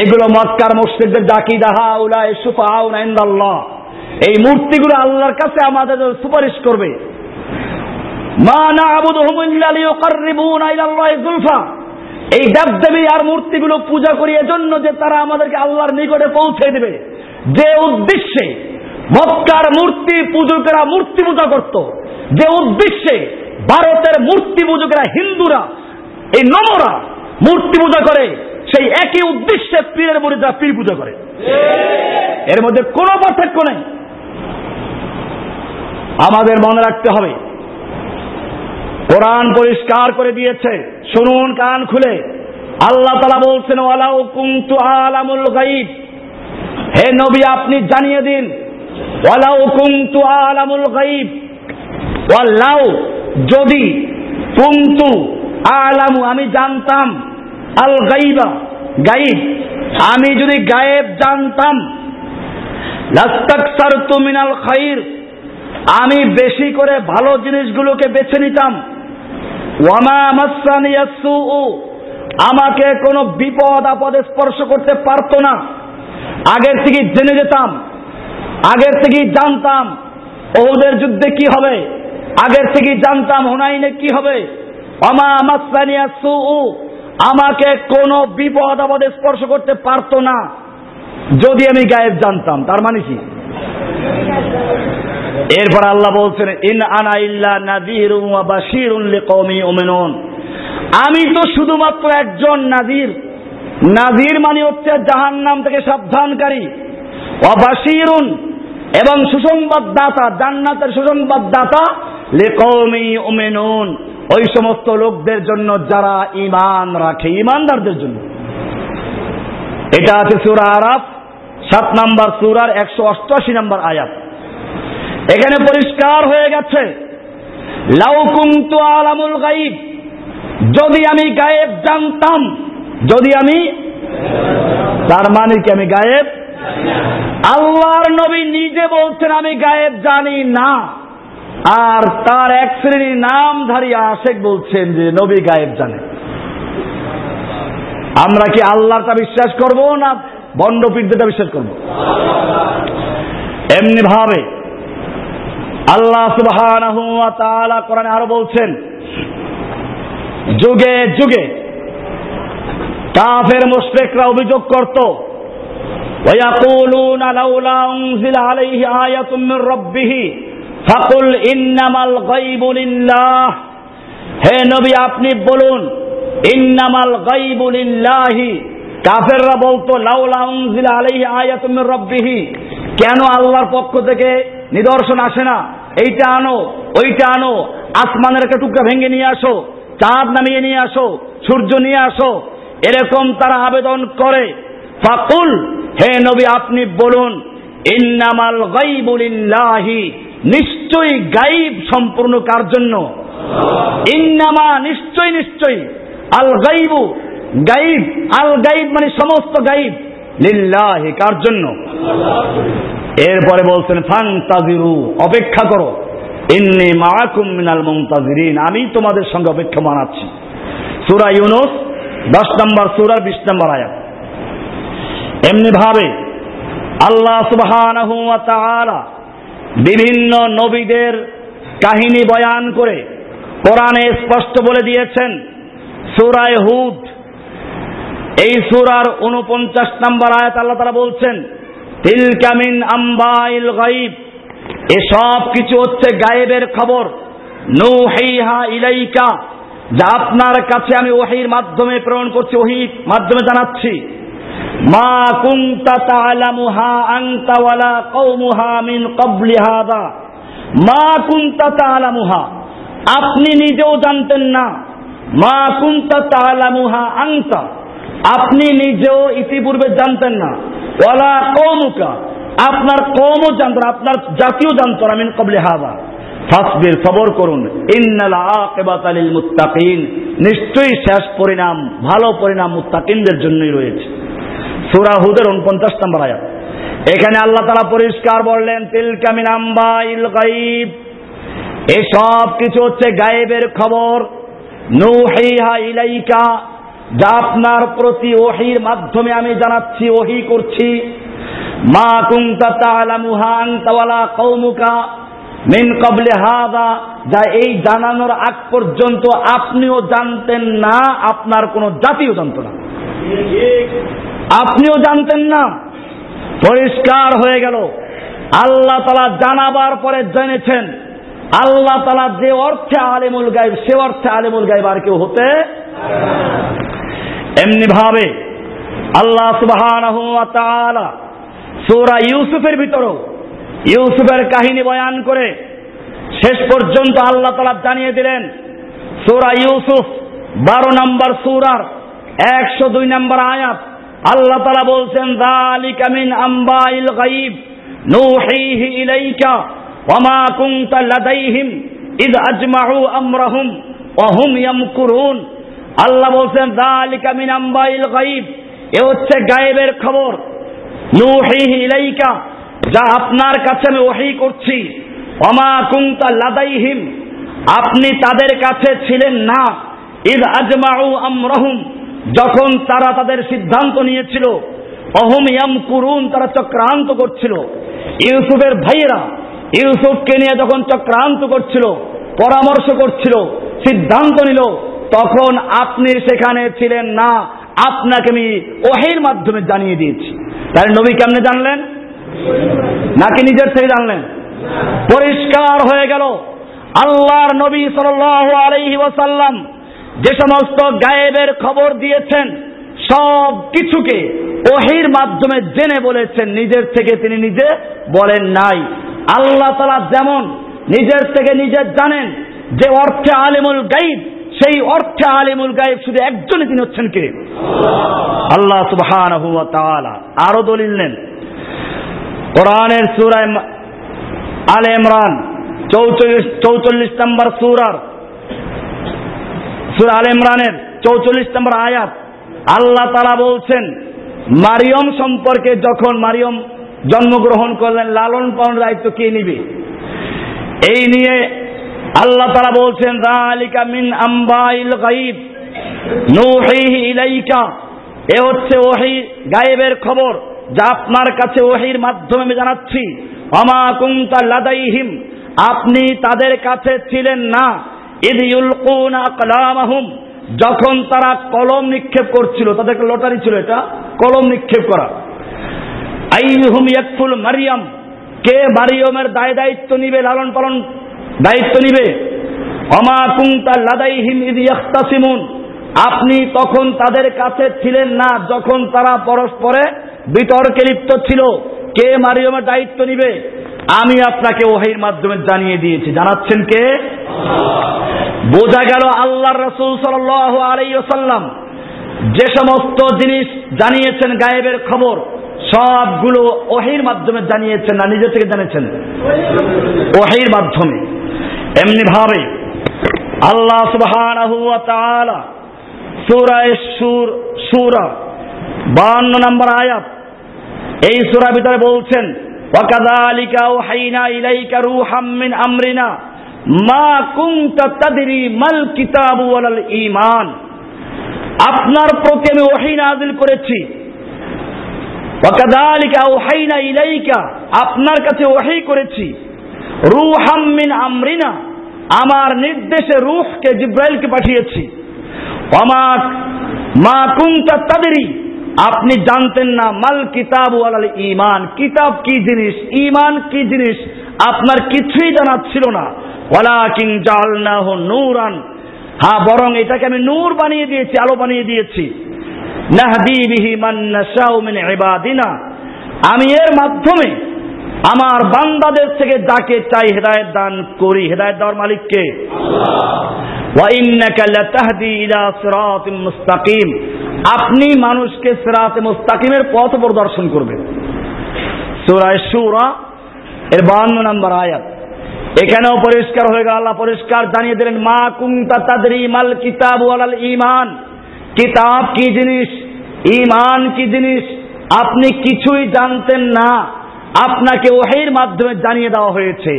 এগুলো মক্কার মসজিদের ডাকি দাহা উলাই সুফা আল্লাহ এই মূর্তিগুলো আল্লাহর কাছে আমাদের সুপারিশ করবে। মা না ইলাল্লাহি যুলফা এই দেবদেবী আর মূর্তিগুলো পূজা করি এজন্য যে তারা আমাদেরকে আল্লাহর নিকটে পৌঁছে দেবে। যে উদ্দেশ্যে মক্কার মূর্তি পূজকেরা মূর্তি পূজা করত যে উদ্দেশ্যে ভারতের মূর্তি পূজকেরা হিন্দুরা, এই নমরা মূর্তি পূজা করে, সেই একই উদ্দেশ্যে পীরের মরিদরা পীর পূজা করে। এর মধ্যে কোনো পার্থক্য নেই। আমাদের মনে রাখতে হবে, কোরআন পরিষ্কার করে দিয়েছে, শুনুন কান খুলে। আল্লাহ তালা বলছেন, ওয়ালাউ কুনতু আলামুল গাইব হে নবী, আপনি জানিয়ে দিন, ওয়ালাউ কুনতু আলামুল গাইব ওয়াল্লাউ, যদি কুনতু আলামু, আমি জানতাম আল গাইবা। গাইব আমি যদি গায়েব জানতাম, লাস্তাকসারতু মিনাল খাইর, আমি বেশি করে ভালো জিনিসগুলোকে বেছে নিতাম। ওয়ামা মাসানিয়াসু আমাকে কোনো বিপদ, আপদে স্পর্শ করতে পারতো না। আগের থেকে জেনে যেতাম, আগের থেকেই জানতাম, ওদের যুদ্ধে কি হবে? আগের থেকে জানতাম হুনাইনে কি হবে? অমা মাসানিয়াসু আমাকে কোনো বিপদ আপদে স্পর্শ করতে পারতো না। যদি আমি গায়েব জানতাম, তার মানে কি? এরপর আল্লাহ বলছেন, ইন আনা ইল্লা নাযীরুন ওয়া বাশীরুন লিকওমি ইউমিনুন। আমি তো শুধুমাত্র একজন নাজির নাজির মানে হচ্ছে জাহান্নাম থেকে সাবধানকারী। বাশীরুন এবং সুসংবাদ দাতা জান্নাতের সুসংবাদ দাতা ওই সমস্ত লোকদের জন্য যারা ঈমান রাখে, ঈমানদারদের জন্য। এটা আছে সূরা আরাফ, সাত নাম্বার সূরার একশো অষ্টআশি নাম্বার আয়াত। এখানে পরিষ্কার হয়ে গেছে আলামুল গাইব যদি আমি গায়েব জানতাম, যদি আমি, তার মানে কি আমি গায়েব? আল্লাহর নবী নিজে বলছেন, আমি গায়েব জানি না। আর তার এক শ্রেণির নামধারী আশেখ বলছেন যে নবী গায়েব জানে। আমরা কি আল্লাহটা বিশ্বাস করব না বন্ডপীঠটা বিশ্বাস করব? এমনি ভাবে আল্লাহ সুবাহ তাআলা কোরআনে আরও বলছেন, যুগে যুগে কাফের মুশরিকরা অভিযোগ করত ওয়াকুলুনা লাউলা উনজিলা আলাইহি আয়াতুম মির রাব্বিহি ফাকুল ইন্নামাল গাইবুলিল্লাহ হে নবী, আপনি বলুন, ইন্নামাল গাইবুলিল্লাহি কাফেররা বলতো, লাউলা উনজিলা আলাইহি আয়াতুম মির রাব্বিহি। কেন আল্লাহর পক্ষ থেকে নিদর্শন আসে না? এইটা আনো, ওইটা আনো। আসমানের একটা টুকরা ভেঙে নিয়ে আসো, চাঁদ নামিয়ে নিয়ে আসো, সূর্য নিয়ে আসো। এরকম তারা আবেদন করে। ফাকুল, হে নবী, আপনি বলুন, ইন্নামাল গাইবুলিল্লাহি নিশ্চয়ই গাইব সম্পূর্ণ কার জন্য? ইন্নামা নিশ্চয় নিশ্চয়ই। আল গাইবু, গাইব, আল গাইব মানে সমস্ত গাইব। লিল্লাহি, কার জন্য? এরপরে বলছেন, ফান্তাজিরু, অপেক্ষা করো। ইন্নি মাআকুম মিনাল মুনতাজিরিন, আমি তোমাদের সঙ্গে অপেক্ষা মানাচ্ছি সূরা ইউনুস 10 নম্বর সূরার 20 নম্বর আয়াত। এমনি ভাবে আল্লাহ সুবহানাহু ওয়া তাআলা বিভিন্ন নবীদের কাহিনী বয়ান করে কোরআনে স্পষ্ট বলে দিয়েছেন, সূরায়ে হুদ। এই সূরার 49 নম্বর আয়াত আল্লাহ তাআলা বলছেন, তিলকা মিন আম্বাইল গায়ব। এসব কিছু হচ্ছে গায়েবের খবর। নৌহিহা ইলাইকা। যা আপনার কাছে আমি ওহির মাধ্যমে প্রেরণ করছি ওহি মাধ্যমে জানাচ্ছি। মা কুনতা তাআলামুহা আনতা ওয়ালা কওমুহা মিন ক্বাবলি মা কুনতা তাআলামুহা, আপনি নিজেও জানতেন না। মা কুনতা তাআলামুহা আপনি নিজেও ইতিপূর্বে জানতেন না। ওয়ালা কওমুকা, আপনার কমও জানতো না, আপনার জাতীয় জানতো না মিন কবলে হাবা ফাসবির সবর করুন। ইন্নাল আকিবাত নিশ্চয়ই শেষ পরিণাম, ভালো পরিণাম মুত্তাকিনদের জন্যই রয়েছে। সূরা হুদের 49 নম্বর আয়াত। এখানে আল্লাহ তাআলা পরিষ্কার বললেন, তিলকা মিন আম্বাইল গায়ব। এসব কিছু হচ্ছে গায়েবের খবর। নুহিহা ইলাইকা, যা আপনার প্রতি ওহির মাধ্যমে আমি জানাচ্ছি, ওহি করছি। মা কুনতা তাআলামুহা আনতা ওয়ালা কওমুকা মিন ক্বাবলি হাদা যা এই জানানোর আগ পর্যন্ত আপনিও জানতেন না, আপনার কোনো জাতিও জানত না। আপনিও জানতেন না। পরিষ্কার হয়ে গেল। আল্লাহ তালা জানাবার পরে জেনেছেন, আল্লাহ তালা যে অর্থে আলিমুল গাইব সে অর্থে আলিমুল গাইব আর কেউ হতে এমনি ভাবে আল্লাহ ওয়া তাআলা ইউসুফের ভিতরও ইউসুফের কাহিনী বয়ান করে শেষ পর্যন্ত আল্লাহ তালা জানিয়ে দিলেন, সূরা ইউসুফ বারো নম্বর সূরার একশো দুই নম্বর আয়াত আল্লাহ তালা বলছেন যালিকা মিন আম্বাইল গায়ব, নূহিহি ইলাইকা ওয়ামা কুনতা লাদাইহিম ইদ আজমাউ আমরাহুম ওয়া হুম ইয়ামকুরুন। আল্লাহ বলছেন যালিকা মিন আম্বাইল গায়ব, এ হচ্ছে গায়েবের খবর। নূহিহি ইলাইকা, যা আপনার কাছে আমি ওহী করছি। ওমা কুনতা লাদাইহিম, আপনি তাদের কাছে ছিলেন না। ইদ আজমাউ আমরহুম যখন তারা তাদের সিদ্ধান্ত নিয়েছিল, অহম ইয়াম কুরুন, তারা চক্রান্ত করছিল। ইউসুফের ভাইয়েরা ইউসুফকে নিয়ে যখন চক্রান্ত করছিল, পরামর্শ করছিল, সিদ্ধান্ত নিল, তখন আপনি সেখানে ছিলেন না, আপনাকে আমি ওহের মাধ্যমে জানিয়ে দিয়েছি। তাহলে নবী কেমনে জানলেন? নাকি নিজের থেকে জানলেন? পরিষ্কার হয়ে গেল। আল্লাহর নবী সাল আলহি ওয়াসাল্লাম যে সমস্ত গায়েবের খবর দিয়েছেন, সব কিছুকে ওহির মাধ্যমে জেনে বলেছেন, নিজের থেকে তিনি নিজে বলেন নাই। আল্লাহ তালা যেমন নিজের থেকে নিজে জানেন যে অর্থে আলিমুল গাইব সেই অর্থে আলিমুল গাইব শুধু একজনই তিনি হচ্ছেন কে? আল্লাহ সুবহান আরও দলিল নেন। কোরআনের সুরায় আলে ইমরান, চৌচল্লিশ চৌচল্লিশ নম্বর সুরার সুরা আল ইমরানের চৌচল্লিশ নম্বর আয়াত, আল্লাহ তারা বলছেন, মারিয়ম সম্পর্কে যখন মারিয়ম জন্মগ্রহণ করলেন, লালন পালন দায়িত্ব কে নিবে? এই নিয়ে আল্লাহ তারা বলছেন রালিকা মিন আম্বাইল গাইব নূহিহি ইলাইকা। এ হচ্ছে ওহি গায়েবের খবর, যা আপনার কাছে ওহির মাধ্যমে আমি জানাচ্ছি। অমা কুংতা লাদাইহিম, আপনি তাদের কাছে ছিলেন না। যখন তারা কলম নিক্ষেপ করছিল তাদের লটারি ছিল এটা, কলম নিক্ষেপ করা। আইহুম মারিয়াম। কে মারিয়মের দায় দায়িত্ব নিবে, লালন পালন দায়িত্ব নিবে? লাদাইহিম আপনি তখন তাদের কাছে ছিলেন না, যখন তারা পরস্পরে বিতর্কে লিপ্ত ছিল। কে মারিয়মের দায়িত্ব নিবে? আমি আপনাকে ওহির মাধ্যমে জানিয়ে দিয়েছি। জানাচ্ছেন কে? বোঝা গেল আল্লাহ রসুল সাল আলাইসাল্লাম যে সমস্ত জিনিস জানিয়েছেন, গায়েবের খবর, সবগুলো ওহির মাধ্যমে জানিয়েছেন না নিজে থেকে জানিয়েছেন। ওহির মাধ্যমে। এমনি ভাবে আল্লাহ সুবহানাহু ওয়া তাআলা সূরা, সুর 52 নম্বর আয়াত, এই সূরা ভিতরে বলছেন ওয়াকাযালিকা ওয়াহাইনা ইলাইকা রূহাম মিন আমরিনা মা কুনতা তাদরি মাল কিতাবু ওয়ালাল ঈমান আপনার প্রতি আমি ওহী নাযিল করেছি। ওয়াকাযালিকা ওয়াহাইনা ইলাইকা আপনার কাছে ওহী করেছি। রূহাম মিন আমরিনা, আমার নির্দেশে রূহকে জিব্রাইলকে পাঠিয়েছি। অমাক মা কুনতা তাদরি আপনি জানতেন না, মাল কিতাব ওয়ালাল ইমান কিতাব কি জিনিস? ইমান কি জিনিস? আপনার কিছুই জানা ছিল না। ওয়ালা ওয়ালাকিন জালনাহু নূরান। হ্যাঁ বরং এটাকে আমি নূর বানিয়ে দিয়েছি, আলো বানিয়ে দিয়েছি। নাহদি বিহি মান নাশাউ মিন ইবাদিনা। আমি এর মাধ্যমে আমার বান্দাদের থেকে যাকে চাই হেদায়েত দান করি হেদায়েত দেওয়ার মালিককে। মুস্তাকিম। আপনি মানুষকে সিরাতে মুস্তাকিমের পথ প্রদর্শন করবেন। সূরা সূরা এর 52 নম্বর আয়াত। এখানেও পরিষ্কার হয়ে গেল আল্লাহ পরিষ্কার জানিয়ে দিলেন মা কুনতা তাদরি মাল কিতাব ওয়ালাল ঈমান। কিতাব কি জিনিস? ঈমান কি জিনিস? আপনি কিছুই জানতেন না। আপনাকে ওহের মাধ্যমে জানিয়ে দেওয়া হয়েছে।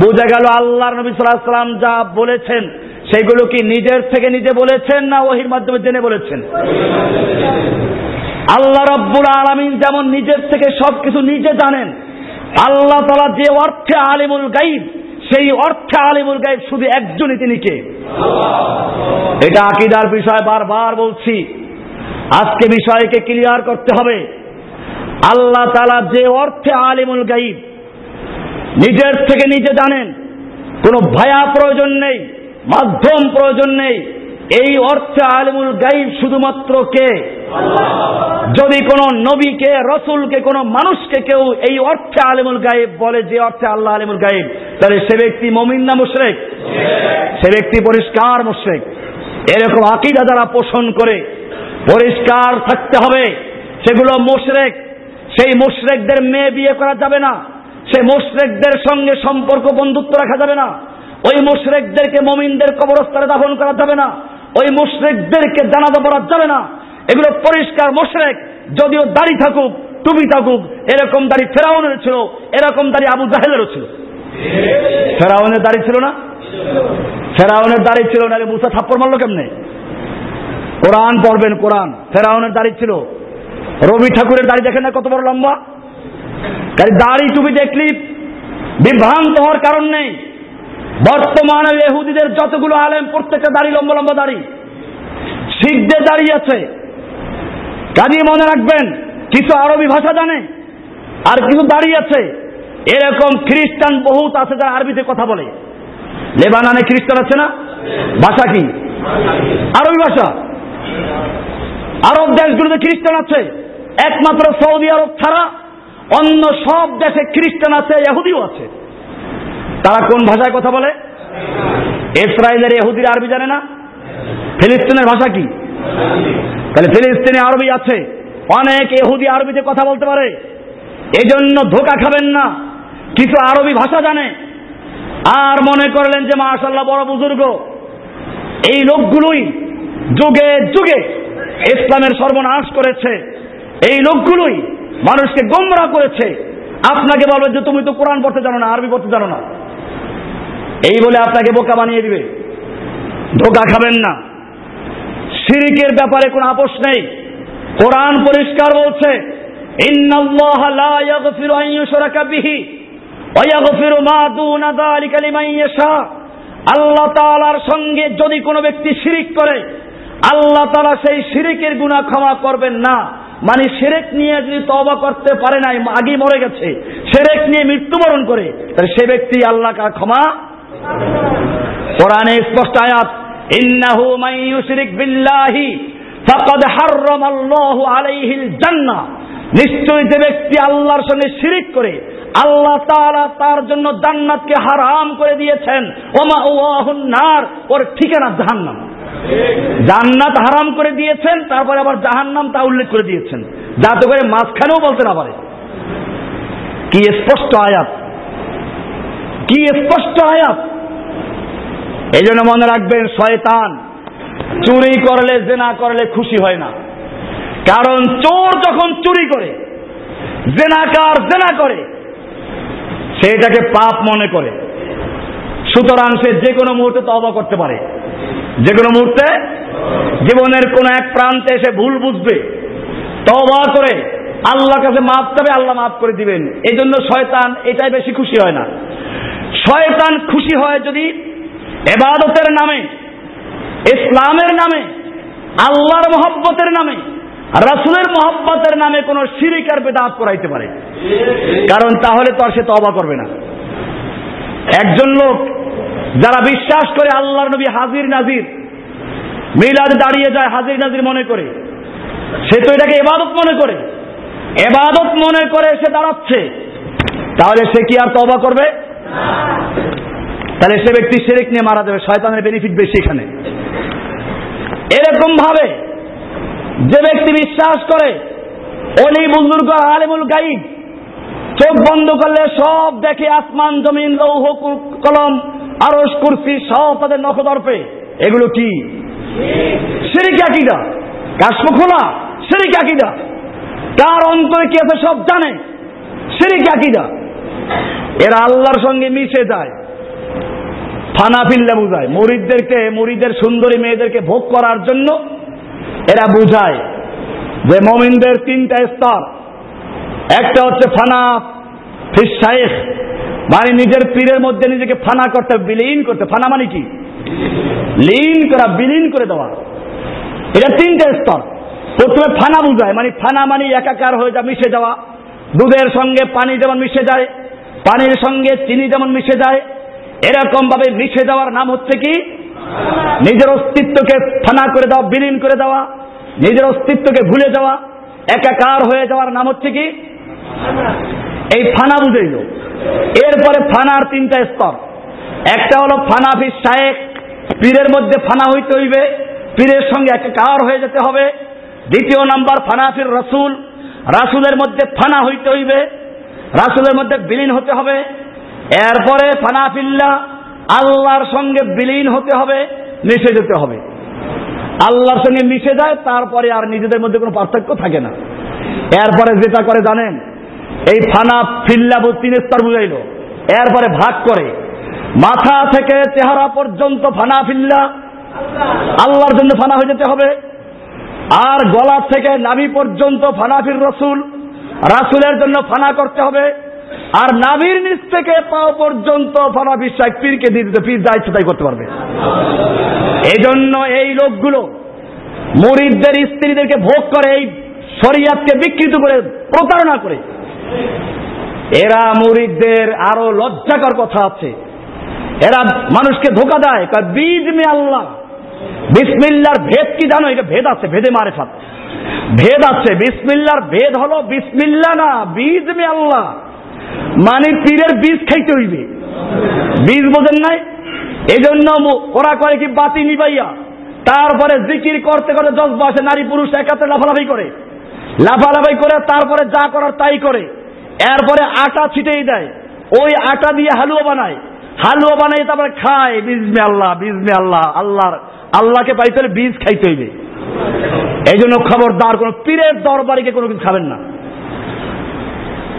বোঝা গেল আল্লাহর নবী সাল্লাম যা বলেছেন, সেগুলো কি নিজের থেকে নিজে বলেছেন না ওহির মাধ্যমে জেনে বলেছেন? আল্লাহ রব্বুল আলমিন যেমন নিজের থেকে সবকিছু নিজে জানেন, আল্লাহ তালা যে অর্থে আলিমুল গাইব সেই অর্থে আলিমুল গাইব শুধু একজনই তিনি কে? এটা আকিদার বিষয়, বারবার বলছি। আজকে বিষয়কে ক্লিয়ার করতে হবে। আল্লাহ তালা যে অর্থে আলিমুল গাইব নিজের থেকে নিজে জানেন, কোনো ভায়া প্রয়োজন নেই, মাধ্যম প্রয়োজন নেই, এই অর্থে আলিমুল গাইব শুধুমাত্র কে? যদি কোন নবীকে, রসুলকে, কোন মানুষকে কেউ এই অর্থে আলিমুল গাইব বলে, যে অর্থে আল্লাহ আলিমুল গাইব তাহলে সে ব্যক্তি মমিন না মুশরেক? সে ব্যক্তি পরিষ্কার মুশরেক। এরকম আকিদা যারা পোষণ করে পরিষ্কার থাকতে হবে, সেগুলো মুশরেক। সেই মুশরেকদের মেয়ে বিয়ে করা যাবে না। সে মুশরেকদের সঙ্গে সম্পর্ক, বন্ধুত্ব রাখা যাবে না। ওই মুশরেকদেরকে মমিনদের কবরস্থানে দাফন করা যাবে না। ওই মুশরেকদেরকে জানাজা পড়া যাবে না। এগুলো পরিষ্কার মুশরেক। যদিও দাড়ি থাকুক, টুপি থাকুক, এরকম দাড়ি ফেরাউনের ছিল, এরকম দাড়ি আবু জাহেলেরও ছিল। ফেরাউনের দাড়ি ছিল না? ফেরাউনের দাড়ি ছিল না। মুসা থাপ্পর মারলো কেমনে? কোরআন পড়বেন, কোরআন। ফেরাউনের দাড়ি ছিল। রবি ঠাকুরের দাড়ি দেখেন না কত বড় লম্বা? তাই দাড়ি টুপি দেখলি বিভ্রান্ত হওয়ার কারণ নেই। বর্তমানে এহুদিদের যতগুলো আলেম, প্রত্যেকটা দাড়ি লম্বা লম্বা দাড়ি। শিখদের দাঁড়িয়ে আছে। কাজে মনে রাখবেন, কিছু আরবি ভাষা জানে, আর কিছু দাঁড়িয়ে আছে। এরকম খ্রিস্টান বহুত আছে যারা আরবিতে কথা বলে। লেবানানে খ্রিস্টান আছে না? ভাষা কি? আরবি ভাষা। আরব দেশগুলোতে খ্রিস্টান আছে। একমাত্র সৌদি আরব ছাড়া অন্য সব দেশে খ্রিস্টান আছে, ইহুদিও আছে। তারা কোন ভাষায় কথা বলে? ইসরায়েলের ইহুদির আরবি জানে না। ফিলিস্তিনের ভাষা কি? তাহলে ফিলিস্তিনে আরবি আছে। অনেক এহুদি আরবিতে কথা বলতে পারে। এই জন্য ধোকা খাবেন না। কিছু আরবি ভাষা জানে। আর মনে করলেন যে মাশাল্লাহ বড় বুজুর্গ। এই লোকগুলোই যুগে যুগে ইসলামের সর্বনাশ করেছে। এই লোকগুলোই মানুষকে গোমরা করেছে। আপনাকে বলবে যে তুমি তো কোরআন পড়তে জানো না, আরবি পড়তে জানো না। এই বলে আপনাকে বোকা বানিয়ে দিবে। ধোকা খাবেন না। শিরিকের ব্যাপারে কোনো আপোষ নেই। কোরআন পরিষ্কার বলছে আল্লাহ তাআলার সঙ্গে যদি কোনো ব্যক্তি শিরিক করে আল্লাহ তারা সেই শিরিকের গুনাহ ক্ষমা করবেন না। মানে সেরেক নিয়ে যদি তবা করতে পারে নাই, আগেই মরে গেছে সেরেক নিয়ে মৃত্যুবরণ করে, তাহলে সে ব্যক্তি আল্লাহ ক্ষমা কোরআনে স্পষ্ট আয়াত, ইন্নাহু মান ইউশরিক বিল্লাহি ফাকাদ হাররামাল্লাহু আলাইহিল জান্নাহ। নিশ্চয়ই যে ব্যক্তি আল্লাহর সঙ্গে শিরিক করে, আল্লাহ তাআলা তার জন্য জান্নাতকে হারাম করে দিয়েছেন। ওমা ওয়াহুন নার, ওর ঠিকানা জাহান্নাম। জান্নাত হারাম করে দিয়েছেন, তারপরে আবার জাহান্নাম তা উল্লেখ করে দিয়েছেন। যাতে করে মাঝখানেও বলতে না পারে। কি স্পষ্ট আয়াত? কি স্পষ্ট আয়াত? এই জন্য মনে রাখবেন, শয়তান চুরি করলে, জেনা করলে খুশি হয় না। কারণ চোর যখন চুরি করে, জেনাকার জেনা করে সেটাকে পাপ মনে করে। সুতরাং সে যে কোনো মুহূর্তে তবা করতে পারে। যে কোনো মুহূর্তে জীবনের কোন এক প্রান্তে এসে ভুল বুঝবে তবা করে আল্লাহ কাছে মাপ চাবে, আল্লাহ মাফ করে দিবেন। এই জন্য শয়তান এটাই বেশি খুশি হয় না। শয়তান খুশি হয় যদি এবাদতের নামে, ইসলামের নামে, আল্লাহর মহব্বতের নামে, রাসুলের মহব্বতের নামে কোন সিরিকার বেদাত করাইতে পারে। কারণ তাহলে তো আর সে তবা করবে না। একজন লোক যারা বিশ্বাস করে আল্লাহর নবী হাজির নাজির, মিলাদ দাঁড়িয়ে যায় হাজির নাজির মনে করে। সে তো এটাকে এবাদত মনে করে। এবাদত মনে করে সে দাঁড়াচ্ছে। তাহলে সে কি আর তবা করবে? তাহলে সে ব্যক্তি সেরেক নিয়ে মারা যাবে, শয়তানের বেনিফিট বেশি এখানে। এরকম ভাবে যে ব্যক্তি বিশ্বাস করে, অলি, বুজুর্গ, আলিমুল গাইব, চোখ বন্ধ করলে সব দেখে আসমান, জমিন, লৌহ কলম আরস কুরসি সব তাদের নখদর্পে এগুলো কি? সিরিক আকিদা। কাশ্ম খোলা সিরিক তার অন্তরে কি আছে সব জানে? সিরিক আকিদা। এরা আল্লাহর সঙ্গে মিশে যায়। ফানা ফিল্লা বুঝায়। মরিদদেরকে, মরিদের সুন্দরী মেয়েদেরকে ভোগ করার জন্য এরা বুঝায় যে মমিনদের তিনটা স্তর। একটা হচ্ছে ফানা ফিসাইখ মানে নিজের পীরের মধ্যে নিজেকে ফানা করতে, বিলীন করতে। ফানা মানে কি? লীন করা, বিলীন করে দেওয়া। এটা তিনটা স্তর। প্রথমে ফানা বুঝায় মানে ফানা মানে একাকার হয়ে যা মিশে যাওয়া। দুধের সঙ্গে পানি যেমন মিশে যায়, পানির সঙ্গে চিনি যেমন মিশে যায় এরকম ভাবে মিশে যাওয়ার নাম হচ্ছে কি? নিজের অস্তিত্বকে ফানা করে দেওয়া, বিলীন করে দেওয়া। নিজের অস্তিত্বকে ভুলে যাওয়া, একাকার হয়ে যাওয়ার নাম হচ্ছে কি? এই ফানা বুঝেইল। এরপরে ফানার তিনটা স্তর। একটা হলো ফানাফি শায়েক পীরের মধ্যে ফানা হইতে হইবে, পীরের সঙ্গে একাকার হয়ে যেতে হবে? দ্বিতীয় নাম্বার ফানাফির রসুল, রাসুলের মধ্যে ফানা হইতে হইবে, রাসুলের মধ্যে বিলীন হতে হবে। এরপরে ফানাফিল্লা আল্লাহর সঙ্গে বিলীন হতে হবে, মিশে যেতে হবে। আল্লাহর সঙ্গে মিশে যায়, তারপরে আর নিজেদের মধ্যে কোনো পার্থক্য থাকে না। এরপরে যেটা করে জানেন এই ফানা ফিল্লা তিন স্তর বুঝাইল। এরপরে ভাগ করে, মাথা থেকে চেহারা পর্যন্ত ফানা ফিল্লা, আল্লাহর জন্য ফানা হয়ে যেতে হবে। আর গলা থেকে নাভি পর্যন্ত ফানাফির রসুল, রাসুলের জন্য ফানা করতে হবে। আর নাভির নিচ থেকে পাও পর্যন্ত ফানা বিশ্বাস পীরকে দিয়ে দিতে, পীর দায়িত্ব তাই করতে পারবে। এই জন্য এই লোকগুলো মরিদদের, স্ত্রীদেরকে ভোগ করে, এই শরিয়াতকে বিকৃত করে, প্রতারণা করে এরা মুরিদদের আরও লজ্জাকর কথা আছে। এরা মানুষকে ধোকা দেয়। বীজ মে আল্লাহ। বিসমিল্লার ভেদ কি জানো? এটা ভেদ আছে, ভেদে মারেফাত। ভেদ আছে। বিসমিল্লার ভেদ হলো বিসমিল্লা না, বীজ মে আল্লাহ। মানে পীরের বীজ খাইতে হইবে। বীজ বোঝেন নাই? এই জন্য ওরা করে কি, বাতি নিবাইয়া। তারপরে জিকির করতে করতে দশ বয়সে নারী পুরুষ একাত্রে লাফালাফি করে। লাফালাফি করে তারপরে যা করার তাই করে। এরপরে আটা ছিটেই দেয়। ওই আটা দিয়ে হালুয়া বানায়। হালুয়া বানাই তারপরে খায়। বিজমে আল্লাহ বিজমে আল্লাহ। আল্লাহর, আল্লাহকে পাইতে হলে বীজ খাইতে হইবে। এই জন্য খবরদার, কোন পীরের দরবারে কোনো কিছু খাবেন না।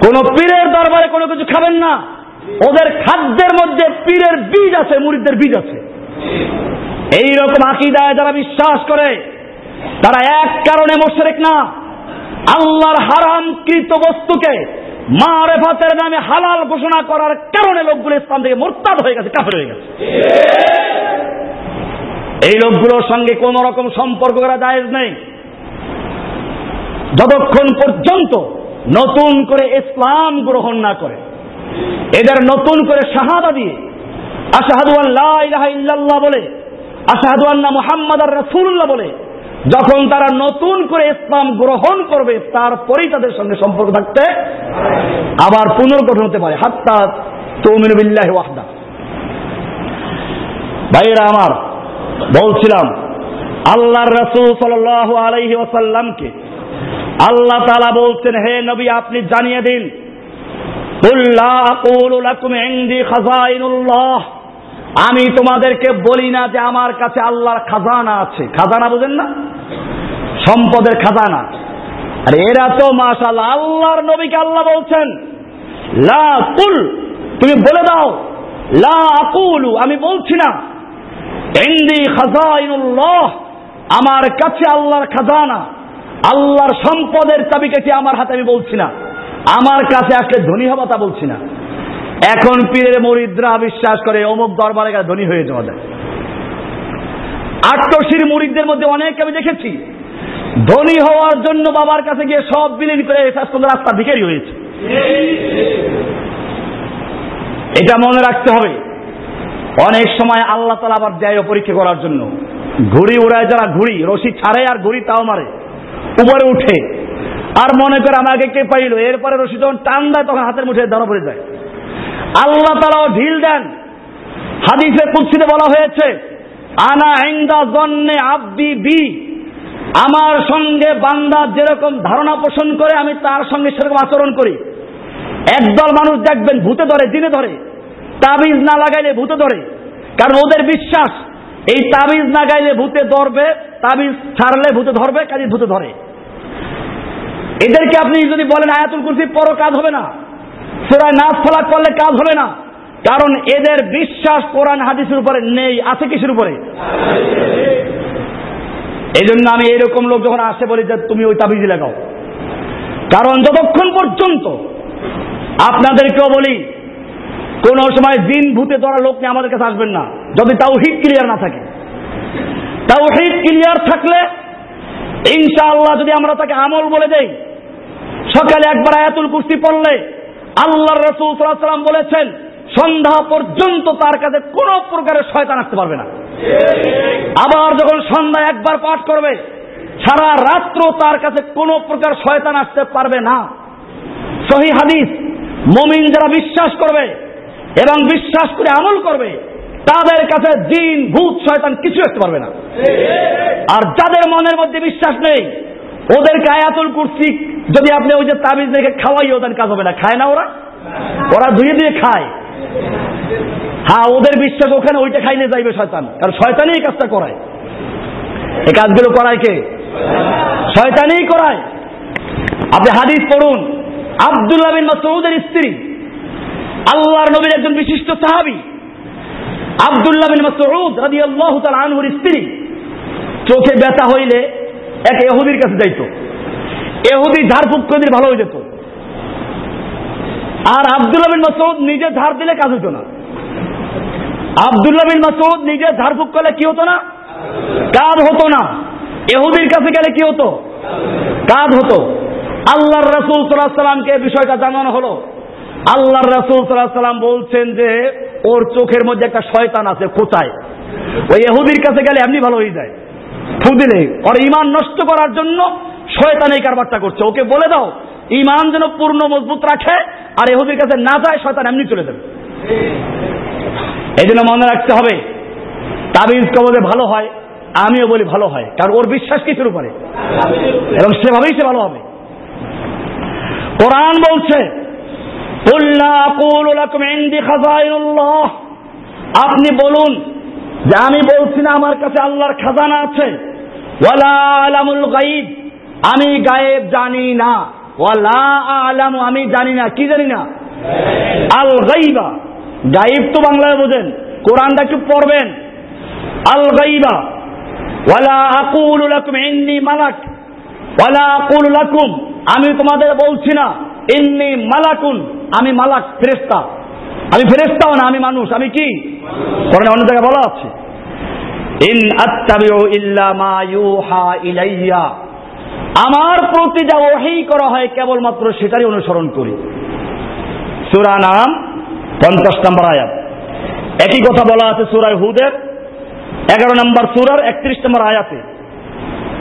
কোন পীরের দরবারে কোনো কিছু খাবেন না। ওদের খাদ্যের মধ্যে পীরের বীজ আছে মুরিদদের বীজ আছে। এই রকম আকিদায় যারা বিশ্বাস করে, তারা এক কারণে মোশরেক না। আল্লাহর হারাম কৃত বস্তুকে মারেফাতের নামে হালাল ঘোষণা করার কারণে লোকগুলো ইসলাম থেকে মোরতাদ হয়ে গেছে, কাফের হয়ে গেছে। এই লোকগুলোর সঙ্গে কোন রকম সম্পর্ক করা জায়েজ নেই। যতক্ষণ পর্যন্ত নতুন করে ইসলাম গ্রহণ না করে, এদের নতুন করে শাহাদা দিয়ে আশাহাদু আল্লাহ ইলাহা বলে, আশাহাদু মুহাম্মদ আর রাসূলুল্লাহ বলে যখন তারা নতুন করে ইসলাম গ্রহণ করবে, তারপরেই তাদের সঙ্গে সম্পর্ক থাকতে আবার পুনর্গঠন হতে পারে। হাত্তা তৌমিনু বিল্লাহি ওয়াহদা। ভাইরা আমার, বলছিলাম, আল্লাহর রাসূল সাল্লাল্লাহু আলাইহি ওয়াসাল্লামকে আল্লাহ তালা বলছেন, হে নবী, আপনি জানিয়ে দিন আমি তোমাদেরকে বলি না যে আমার কাছে আল্লাহর খাজানা আছে। খাজানা বুঝেন না? সম্পদের খাজানা। আর এরা তো মাশাল্লাহ আল্লাহর নবীকে আল্লাহ বলছেন। লা কুল, তুমি বলে দাও। লা আকুলু, আমি বলছি না। ইন্দি খাজাইনুল্লাহ, আমার কাছে আল্লাহর খাজানা, আল্লাহর সম্পদের চাবিকাঠি আমার হাতে আমি বলছি না। আমার কাছে আজকে ধনী হবা তা বলছি না। এখন পীরের মরিদ্রা বিশ্বাস করে, অমুক দরবারে গেলে ধনী হয়ে যাওয়া যায়। আটশির মুরিদদের মধ্যে অনেক আমি দেখেছি। ধনী হওয়ার জন্য বাবার কাছে গিয়ে সব বিলীন করে রাস্তা ভিখারি হয়েছে। এটা মনে রাখতে হবে। অনেক সময় আল্লাহ তালা আবার দেয় পরীক্ষা করার জন্য। ঘুড়ি উড়ায় যারা ঘুড়ি, রশি ছাড়ে আর ঘুড়ি তাও মারে। উপরে উঠে। আর মনে করে আমাকে কে পাইল? এরপরে রশি যখন টান দেয়, তখন হাতের মুঠে ধরা পড়ে যায়। আল্লাহ তালাও ঢিল দেন। হাদিসে কুৎসিতে বলা হয়েছে, আনা আইন্দা জন্নে আব্দি বি। আমার সঙ্গে বান্দা যেরকম ধারণা পোষণ করে, আমি তার সঙ্গে সেরকম আচরণ করি। একদল মানুষ দেখবেন ভূতে ধরে, দিনে ধরে। তাবিজ না লাগাইলে ভূতে ধরে। কারণ ওদের বিশ্বাস, এই তাবিজ না গাইলে ভূতে ধরবে, তাবিজ ছাড়লে ভূতে ধরবে কাজে ভূতে ধরে। এদেরকে আপনি যদি বলেন, আয়াতুল কুরসি পর কাজ হবে না। সুরায় নাচ ফলাক করলে কাজ হবে না। কারণ এদের বিশ্বাস কোরআন হাদিসের উপরে নেই, আছে কিসের উপরে? এই জন্য আমি এরকম লোক যখন আসে বলি যে তুমি ওই তাবিজ লাগাও। কারণ যতক্ষণ পর্যন্ত আপনাদেরকেও বলি, কোন সময় দিন ভূতে ধরা লোক নিয়ে আমাদের কাছে আসবেন না। যদি তাও হিট ক্লিয়ার না থাকে। তাও হিট ক্লিয়ার থাকলে ইনশাআল্লাহ যদি আমরা তাকে আমল বলে দেই, সকালে একবার আয়াতুল কুস্তি পড়লে আল্লাহ রসুল সাল্লাম বলেছেন, সন্ধ্যা পর্যন্ত তার কাছে কোন প্রকারের শয়তান আসতে পারবে না। আবার যখন সন্ধ্যা একবার পাঠ করবে, সারা রাত্র তার কাছে কোন প্রকার শয়তান আসতে পারবে না। সহি হাদিস, মমিন যারা বিশ্বাস করবে এবং বিশ্বাস করে আমল করবে, তাদের কাছে দিন ভূত, শয়তান কিছু আসতে পারবে না। আর যাদের মনের মধ্যে বিশ্বাস নেই, ওদেরকে আয়াতুল কুর্সি, যদি আপনি ওই যে তাবিজ দেখে খাওয়াই ওদের কাজ হবে না। খায় না ওরা? ওরা ধুয়ে দিয়ে খায়। হ্যাঁ ওদের বিশ্বাস ওখানে ওইটা খাইলে যাইবে শয়তান। কারণ শয়তানই এই কাজটা করায়। এই কাজগুলো করায় কে? শয়তানই করায়। আপনি হাদিস পড়ুন। আবদুল্লাহ বিন মাসউদের স্ত্রী, আল্লাহর নবীর একজন বিশিষ্ট সাহাবী। আবদুল্লাহ বিন মাসউদ রাদিয়াল্লাহু তাআলা আনহুর স্ত্রী। চোখে ব্যথা হইলে এক এহুদির কাছে যাইত। এহুদি ঝাড়ফুঁক করে ভালো হয়ে যেত। আর আবদুল্লাহ বিন মাসউদ নিজে ঝাড় দিলে কাজ হতো না। আবদুল্লাহ বিন মাসউদ নিজে ঝাড়ফুঁক করলে কি হতো না? কাজ হতো না। এহুদির কাছে গেলে কি হতো? কাজ হতো। আল্লাহর রসুল সাল্লাহ সাল্লামকে বিষয়টা জানানো হলো। আল্লাহর রসুল সাল্লাহ সাল্লাম বলছেন যে, ওর চোখের মধ্যে একটা শয়তান আছে কোথায় ওই এহুদির কাছে গেলে এমনি ভালো হয়ে যায়। ফু দিলে। ওর ইমান নষ্ট করার জন্য শয়তান এই কারবারটা করছে। ওকে বলে দাও ইমান যেন পূর্ণ মজবুত রাখে, আর এহুদির কাছে না যায়, শয়তান এমনি চলে যাবে। এই জন্য মনে রাখতে হবে, তাবিজ কবলে ভালো হয়, আমিও বলি ভালো হয়, কারণ ওর বিশ্বাস কিছুর উপরে? এবং সেভাবেই সে ভালো হবে। কোরআন বলছে আপনি বলুন যে আমি বলছি না আমার কাছে আল্লাহর খাজানা আছে। আমি গায়েব জানি না। ওয়ালা আলামু, আমি জানি না, কি জানি না? আল গাইবা গাইব তো বাংলায় বোঝেন, কোরআনটা একটু পড়বেন। আল গাইবা ওয়ালা লাকুম, ইন্নি মালাক, ওয়ালা আকুল লাকুম, আমি তোমাদের বলছি না, ইন্নি মালাকুন, আমি মালাক ফেরেস্তা আমি ফেরেস্তাও না, আমি মানুষ, আমি কি? কোরআনে অন্য জায়গায় বলা আছে। ইন আত্তাবিউ ইল্লা মা ইউহা ইলাইয়া। আমার প্রতি যা ওহি করা হয় কেবলমাত্র সেটারই অনুসরণ করি। সূরা নাম পঞ্চাশ নম্বর আয়াত। একই কথা বলা আছে সূরায় হুদের। এগারো নম্বর সূরার একত্রিশ নম্বর আয়াতে।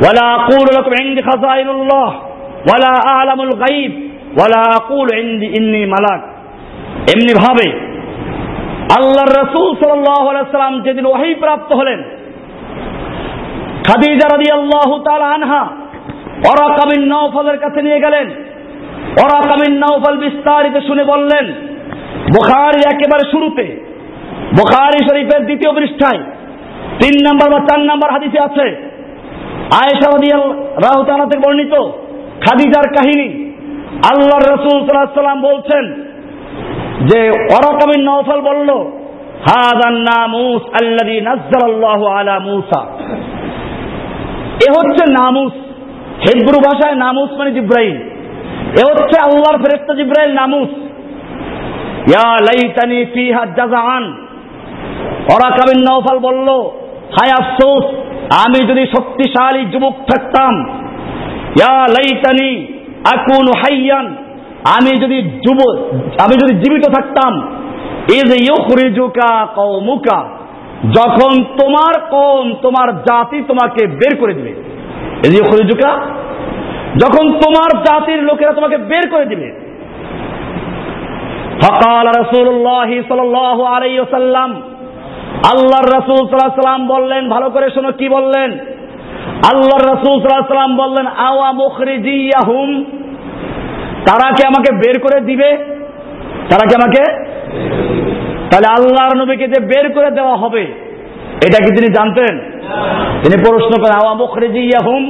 ওয়ালা আকুল লাকুম ইনদি খাজাইনুল্লাহ, ওয়ালা আলামুল গাইব ওয়ালা আকুল ইন্দি ইন্নি মালাক। এমনি ভাবে আল্লাহর রসুল সাল্লাম যেদিন ওয়াহি প্রাপ্ত হলেন, খাদিজা রাদি আল্লাহ আনহা অরাকাবিন নওফলের কাছে নিয়ে গেলেন। অরাকাবিন নওফল বিস্তারিত শুনে বললেন বোখারির একেবারে শুরুতে। বোখারি শরীফের দ্বিতীয় পৃষ্ঠায়। তিন নম্বর বা চার নম্বর হাদিসে আছে। আয়েশা রাহুতালা থেকে বর্ণিত খাদিজার কাহিনী। আল্লাহ রসুল সাল্লাম বলছেন যে অরকমিন নৌফল বলল হাদান নামুস আল্লাদি নাজ্জালাল্লাহ আলা মুসা। এ হচ্ছে নামুস। হেব্রু ভাষায় নামুস মানে জিব্রাইল। এ হচ্ছে আল্লাহর ফেরেস্তা জিব্রাইল নামুস। ইয়া লাইতানি ফিহা জাজাআন অরাকাবিন নৌফল বলল, হায় আফসোস, আমি যদি শক্তিশালী যুবক থাকতাম, ইয়া লাইতানি আকুন হাইয়ান, আমি যদি যুব, আমি যদি জীবিত থাকতাম ইজ ইউখরিজুকা কওমুকা, যখন তোমার কম তোমার জাতি তোমাকে বের করে দিবে। ইজ ইউখরিজুকা, যখন তোমার জাতির লোকেরা তোমাকে বের করে দিবে ফকাল রসুল্লাহ সাল্লাহ সাল্লাম আল্লাহর রসুল সাল্লাম বললেন, ভালো করে শোনো কি বললেন? আল্লাহর রসুল সাল্লাহ সাল্লাম বললেন, আওয়া মুখরিজি ইয়াহুম তারা কি আমাকে বের করে দিবে? তারা কি আমাকে? তাহলে আল্লাহর নবীকে যে বের করে দেওয়া হবে, এটা কি তিনি জানতেন? তিনি প্রশ্ন করেন, আওয়া মুখরিজি ইয়াহুম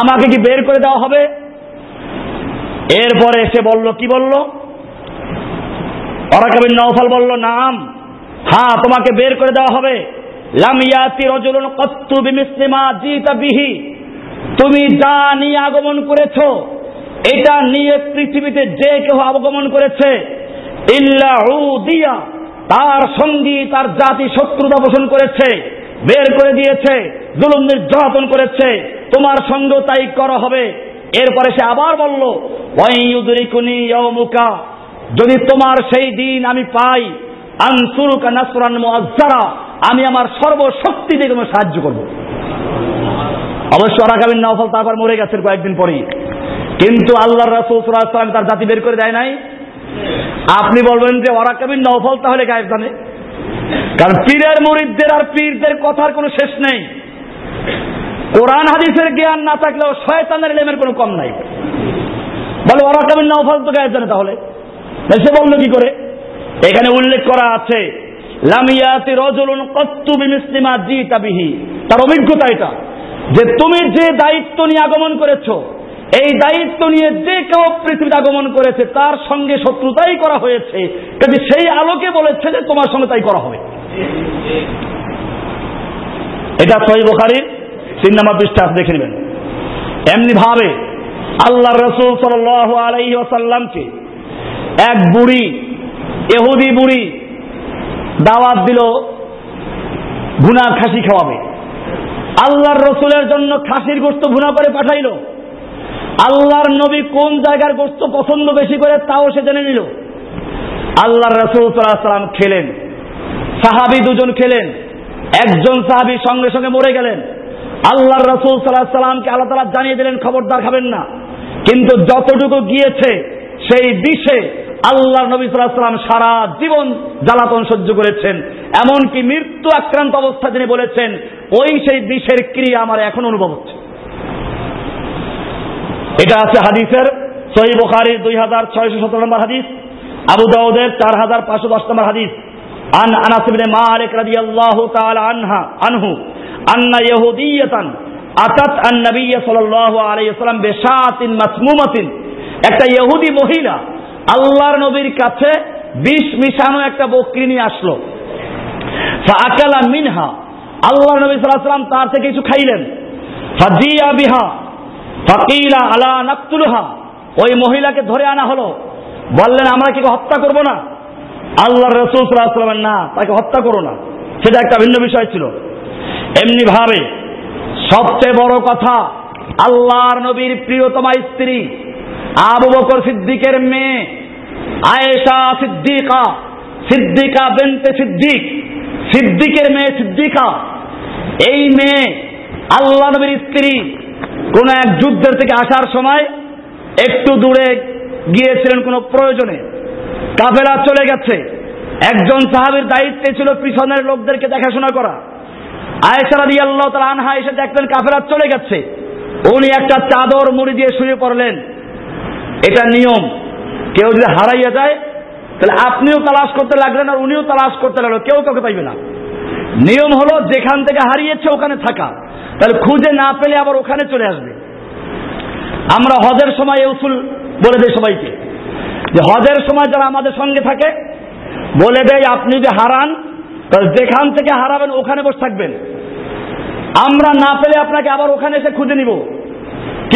আমাকে কি বের করে দেওয়া হবে? এরপরে এসে বলল, কি বলল? অরাকাবিন নওফাল বলল, নাম হ্যাঁ তোমাকে বের করে দেওয়া হবে। লামিয়াতি রজুলুন কত্তু বিমিসলিমা জিতা বিহি। তুমি যা নিয়ে আগমন করেছ, এটা নিয়ে পৃথিবীতে যে কেউ আগমন করেছে, ইল্লা দিয়া তার সঙ্গী, তার জাতি শত্রুতা পোষণ করেছে, বের করে দিয়েছে, জুলুম নির্যাতন করেছে। তোমার সঙ্গ তাই করা হবে। এরপরে সে আবার বলল, ওয়াইয়ুদরিকুনি ইয়াউমুকা যদি তোমার সেই দিন আমি পাই, আনসুরুকা নাসরান মুআজ্জারা, আমি আমার সর্বশক্তি দিয়ে তোমার সাহায্য করব। অবশ্য আরাকাবিন নওফল তারপর মরে গেছেন কয়েকদিন পরেই। কিন্তু আল্লাহ রাসূল তার জাতি বের করে দেয় নাই। আপনি বলবেন যে ওরাকাবিন নওফল তাহলে গায়েব জানে কারণ পীরের মুরিদদের আর পীরদের কথার কোনো শেষ নেই। কোরআন হাদিসের জ্ঞান না থাকলেও শয়তানের ইলেমের কোনো কম নাই। বলে ওরাকাবিন নওফল তো গায়েব জানে তাহলে? সে বলল কি করে? এখানে উল্লেখ করা আছে লামিয়াতি রজলুন কত্তু বিমিসলিমা জিতা বিহি। তার অভিজ্ঞতা এটা, যে তুমি যে দায়িত্ব নিয়ে আগমন করেছ, এই দায়িত্ব নিয়ে যে কেউ পৃথিবীতে আগমন করেছে, তার সঙ্গে শত্রুতাই করা হয়েছে। কিন্তু সেই আলোকে বলেছে যে তোমার সঙ্গে তাই করা হবে। এটা সহি বোখারির তিন নম্বর পৃষ্ঠা দেখে নেবেন। এমনি ভাবে আল্লাহ রসুল সাল আলাই ওসাল্লামকে এক বুড়ি, এহুদি বুড়ি দাওয়াত দিল, ভুনা খাসি খাওয়াবে। আল্লাহর রসুলের জন্য খাসির গোস্ত ভুনা করে পাঠাইল। আল্লাহর নবী কোন জায়গার গোস্ত পছন্দ বেশি করে তাও সে জেনে নিল। আল্লাহর রসুল সাল্লাম খেলেন। সাহাবি দুজন খেলেন। একজন সাহাবি সঙ্গে সঙ্গে মরে গেলেন। আল্লাহর রসুল সাল্লাহ সাল্লামকে আল্লাহ তালা জানিয়ে দিলেন, খবরদার খাবেন না। কিন্তু যতটুকু গিয়েছে সেই বিষে আল্লাহ নবী সাল্লাম সারা জীবন জ্বালাতন সহ্য করেছেন। এমনকি মৃত্যু আক্রান্ত অবস্থা তিনি বলেছেন, ওই সেই বিষের ক্রিয়া আমার এখন অনুভব হচ্ছে। এটা আছে হাদিসের সহি বুখারির দুই হাজার ছয়শো সতেরো নম্বর হাদিস, আবু দাউদের চার হাজার পাঁচশো দশ নম্বর হাদিস, আন আনাস ইবনে মালিক রাদিয়াল্লাহু তাআলা আনহা, আনহু, আন্না ইহুদিয়াতান আতাত আন নবী সাল্লাল্লাহু আলাইহি ওয়াসাল্লাম বিশাতিন মাসমুমাতিন একটা ইহুদি মহিলা আল্লাহর নবীর কাছে বিষ মিশানো একটা বকরি নিয়ে আসলো। ফাআকালা মিনহা। আল্লাহর নবী ওয়াসাল্লাম তার থেকে কিছু খাইলেন। ফাজিয়া বিহা। ফাকিলা আলা নাকতুলহা। ওই মহিলাকে ধরে আনা হলো। বললেন, আমরা কি হত্যা করব না? আল্লাহ রসুল সাল্লামের না, তাকে হত্যা করো না। সেটা একটা ভিন্ন বিষয় ছিল। এমনি ভাবে সবচেয়ে বড় কথা, আল্লাহর নবীর প্রিয়তমা স্ত্রী আবু বকর সিদ্দিকের মেয়ে আয়েশা সিদ্দিকা সিদ্দিকা বেনতে সিদ্দিক, সিদ্দিকের মেয়ে সিদ্দিকা। এই মেয়ে আল্লাহ নবীর স্ত্রী কোন এক যুদ্ধের থেকে আসার সময় একটু দূরে গিয়েছিলেন কোনো প্রয়োজনে। কাফেলা চলে গেছে। একজন সাহাবির দায়িত্বে ছিল পিছনের লোকদেরকে দেখাশোনা করা। আয়েশা রাদি আল্লাহ তালা আনহা এসে দেখলেন কাফেরা চলে গেছে। উনি একটা চাদর মুড়ি দিয়ে শুয়ে পড়লেন। এটা নিয়ম। কেউ যদি হারাইয়া যায়, তাহলে আপনিও তালাশ করতে লাগলেন আর উনিও তালাশ করতে লাগল কেউ কাউকে পাইবে না। নিয়ম হলো যেখান থেকে হারিয়েছে ওখানে থাকা। তাহলে খুঁজে না পেলে আবার ওখানে চলে আসবে। আমরা হজের সময় এই উসুল বলে দেয় সবাইকে। যে হজের সময় যারা আমাদের সঙ্গে থাকে, বলে দেয় আপনি যদি হারান, তাহলে যেখান থেকে হারাবেন ওখানে বসে থাকবেন। আমরা না পেলে আপনাকে আবার ওখানে এসে খুঁজে নিব।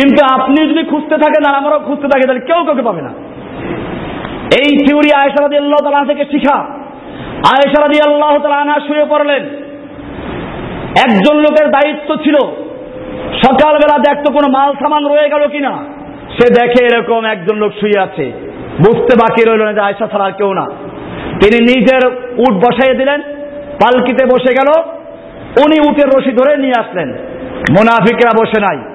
কিন্তু আপনি যদি খুঁজতে থাকেন আর আমরাও খুঁজতে থাকি, তাহলে কেউ কাউকে পাবে না। এই থিওরি আয়সারাদি আল্লাহ তালা থেকে শিখা। আয়সারাদি আল্লাহ তালা শুয়ে পড়লেন। একজন লোকের দায়িত্ব ছিল, সকালবেলা দেখতো কোনো মাল সামান রয়ে গেল কিনা। সে দেখে এরকম একজন লোক শুয়ে আছে। বুঝতে বাকি রইল না যে আয়সা ছাড়া আর কেউ না। তিনি নিজের উট বসাইয়ে দিলেন, পালকিতে বসে গেল। উনি উটের রশি ধরে নিয়ে আসলেন। মোনাফিকরা বসে নাই।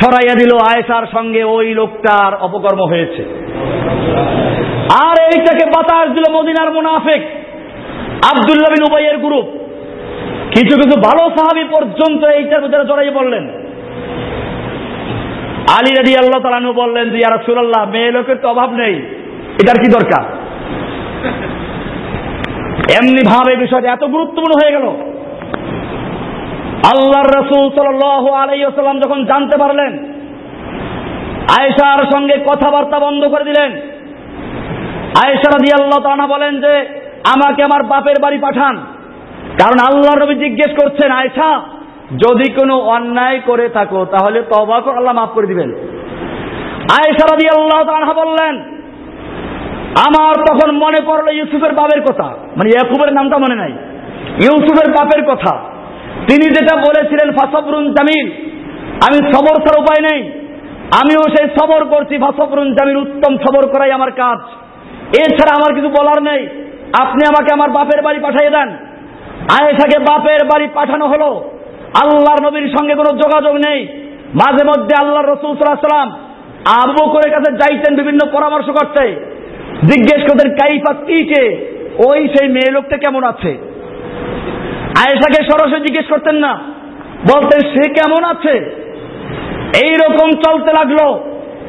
ছড়াইয়া দিল আয়েশার সঙ্গে ওই লোকটার অপকর্ম হয়েছে। আর এইটাকে বাতাস দিল মদিনার মুনাফিক, আবদুল্লাহ বিন উবাইয়ের গ্রুপ। কিছু কিছু ভালো সাহাবি পর্যন্ত এইটার ভিতরে জড়াই বললেন আলী রাজি আল্লাহ তালানু বললেন যে ইয়ারা সুরাল্লাহ মেয়ে লোকের তো অভাব নেই। এটার কি দরকার? এমনি ভাবে বিষয়টা এত গুরুত্বপূর্ণ হয়ে গেল। আল্লাহর রসুল সাল আলাইসাল্লাম যখন জানতে পারলেন, আয়েশার সঙ্গে কথাবার্তা বন্ধ করে দিলেন, আয়েশা রাজি আল্লাহ তানা বলেন যে, আমাকে আমার বাপের বাড়ি পাঠান। কারণ আল্লাহ নবী জিজ্ঞেস করছেন, আয়েশা, যদি কোনো অন্যায় করে থাকো, তাহলে তবা করে, আল্লাহ মাফ করে দিবেন। আয়েশা রাজি আল্লাহ তানা বললেন, আমার তখন মনে পড়ল ইউসুফের বাপের কথা। মানে ইয়াকুবের নামটা মনে নাই। ইউসুফের বাপের কথা। তিনি যেটা বলেছিলেন, ফাসবরুন জামিল। আমি সবর ছাড়া উপায় নেই। আমিও সেই সবর করছি, ফাসবরুন জামিল, উত্তম সবর করাই আমার কাজ। এছাড়া আমার কিছু বলার নেই। আপনি আমাকে আমার বাপের বাড়ি পাঠিয়ে দেন। আয়েশাকে বাপের বাড়ি পাঠানো হলো। আল্লাহর নবীর সঙ্গে কোনো যোগাযোগ নেই। মাঝে মধ্যে আল্লাহর রসুল সাল্লাম আবু করে কাছে যাইতেন, বিভিন্ন পরামর্শ করতে। জিজ্ঞেস করতেন, কাইফা, কি কে? ওই সেই মেয়ে লোকটা কেমন আছে? আয়েশাকে সরাসরি জিজ্ঞেস করতেন না। বলতেন, সে কেমন আছে? এই রকম চলতে লাগল।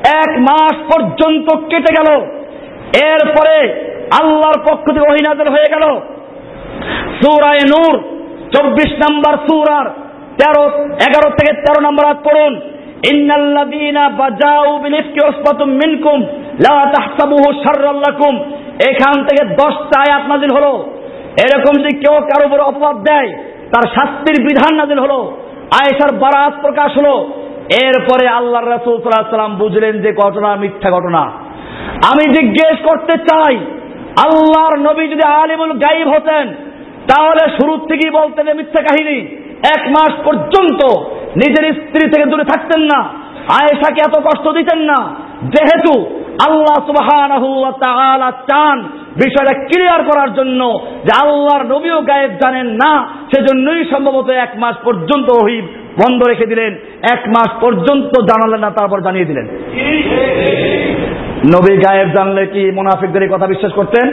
এক মাস পর্যন্ত কেটে গেল। এরপরে আল্লাহর পক্ষ থেকে অহিনাজল হয়ে গেল। সুরায় নূর, চব্বিশ নম্বর সুরার তেরো, এগারো থেকে তেরো নম্বর আজ পড়ুন। মিনকুম, লা তাহসাবুহু শাররাল এখান থেকে দশটা আয়াত নাজিল হলো। এরকম যদি কেউ কারও উপর অপবাদ দেয়, তার শাস্তির বিধান নাজিল হলো, আয়েশার বারাত প্রকাশ হলো। এরপরে আল্লাহ রাসূল সাল্লাম বুঝলেন যে ঘটনা মিথ্যা ঘটনা। আমি জিজ্ঞেস করতে চাই, আল্লাহর নবী যদি আলিমুল গাইব হতেন, তাহলে শুরুর থেকেই বলতেন মিথ্যা কাহিনী। এক মাস পর্যন্ত নিজের স্ত্রী থেকে দূরে থাকতেন না। আয়েশাকে এত কষ্ট দিতেন না। যেহেতু আল্লাহ সুবহানাহু চান বিষয়টা ক্লিয়ার করার জন্য যে আল্লাহর নবীও গায়েব জানেন না, সেজন্যই সম্ভবত এক মাস পর্যন্ত ওহি বন্ধ রেখে দিলেন, এক মাস পর্যন্ত জানালেন না, তারপর জানিয়ে দিলেন। নবী গায়েব জানলে কি মুনাফিকদের এই কথা বিশ্বাস করতেন?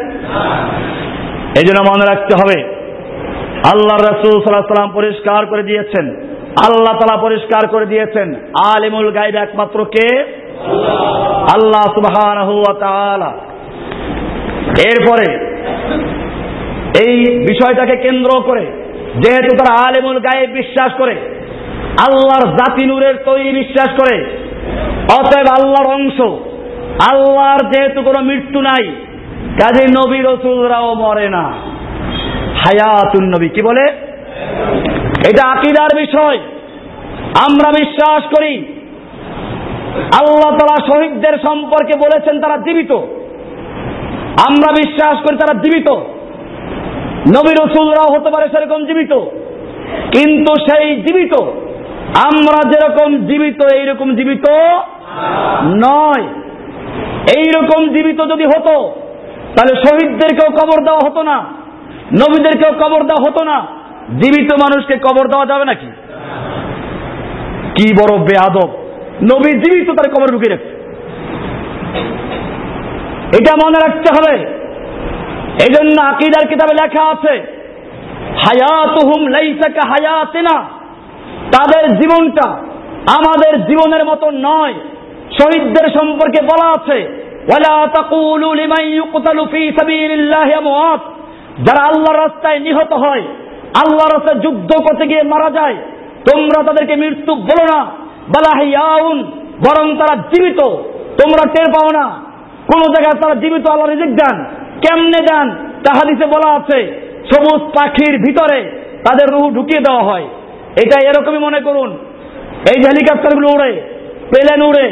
এই জন্য মনে রাখতে হবে আল্লাহ রসুল সাল্লাহ সাল্লাম পরিষ্কার করে দিয়েছেন, আল্লাহ তালা পরিষ্কার করে দিয়েছেন, আলিমুল গাইব একমাত্র কে? আল্লাহ সুবহান এরপরে এই বিষয়টাকে কেন্দ্র করে, যেহেতু তারা আলিমুল গায়ে বিশ্বাস করে, আল্লাহর জাতি নূরের তৈরি বিশ্বাস করে, অতএব আল্লাহর অংশ, আল্লাহর যেহেতু কোনো মৃত্যু নাই, কাজে নবী রসুলরাও মরে না। হায়াতুন নবী, কি বলে? এটা আকিদার বিষয়। আমরা বিশ্বাস করি আল্লাহ তালা শহীদদের সম্পর্কে বলেছেন তারা জীবিত। আমরা বিশ্বাস করি তারা জীবিত। নবী রসুলরাও হতে পারে সেরকম জীবিত। কিন্তু সেই জীবিত, আমরা যেরকম জীবিত, এইরকম জীবিত নয়। এইরকম জীবিত যদি হতো, তাহলে শহীদদেরকেও কবর দেওয়া হতো না, নবীদেরকেও কবর দেওয়া হতো না। জীবিত মানুষকে কবর দেওয়া যাবে নাকি? কি বড় বেআদব নবী জীবিত তার কবর ঢুকে রাখছে। এটা মনে রাখতে হবে। এই জন্য আকিদার কিতাবে লেখা আছে হায়াত হুম লাইসাকা হায়াতেনা তাদের জীবনটা আমাদের জীবনের মতো নয়। শহীদদের সম্পর্কে বলা আছে, ওয়ালা তাকুলু লিমান ইউকতালু ফী সাবিলিল্লাহি আমওয়াত। যারা আল্লাহর রাস্তায় নিহত হয়, আল্লাহর রাস্তায় যুদ্ধ করতে গিয়ে মারা যায়, তোমরা তাদেরকে মৃত্যু বলো না। বালাহিয়াউন, বরং তারা জীবিত। তোমরা টের পাও না। কোন জায়গায় তারা জীবিত, আল্লাহ রিজিক দেন। কেমনে দেন? তাহাদিসে বলা আছে, সবুজ পাখির ভিতরে তাদের রুহ ঢুকিয়ে দেওয়া হয়। এটা এরকমই মনে করুন। এই যে হেলিকপ্টারগুলো উড়ে, প্লেন উড়ে,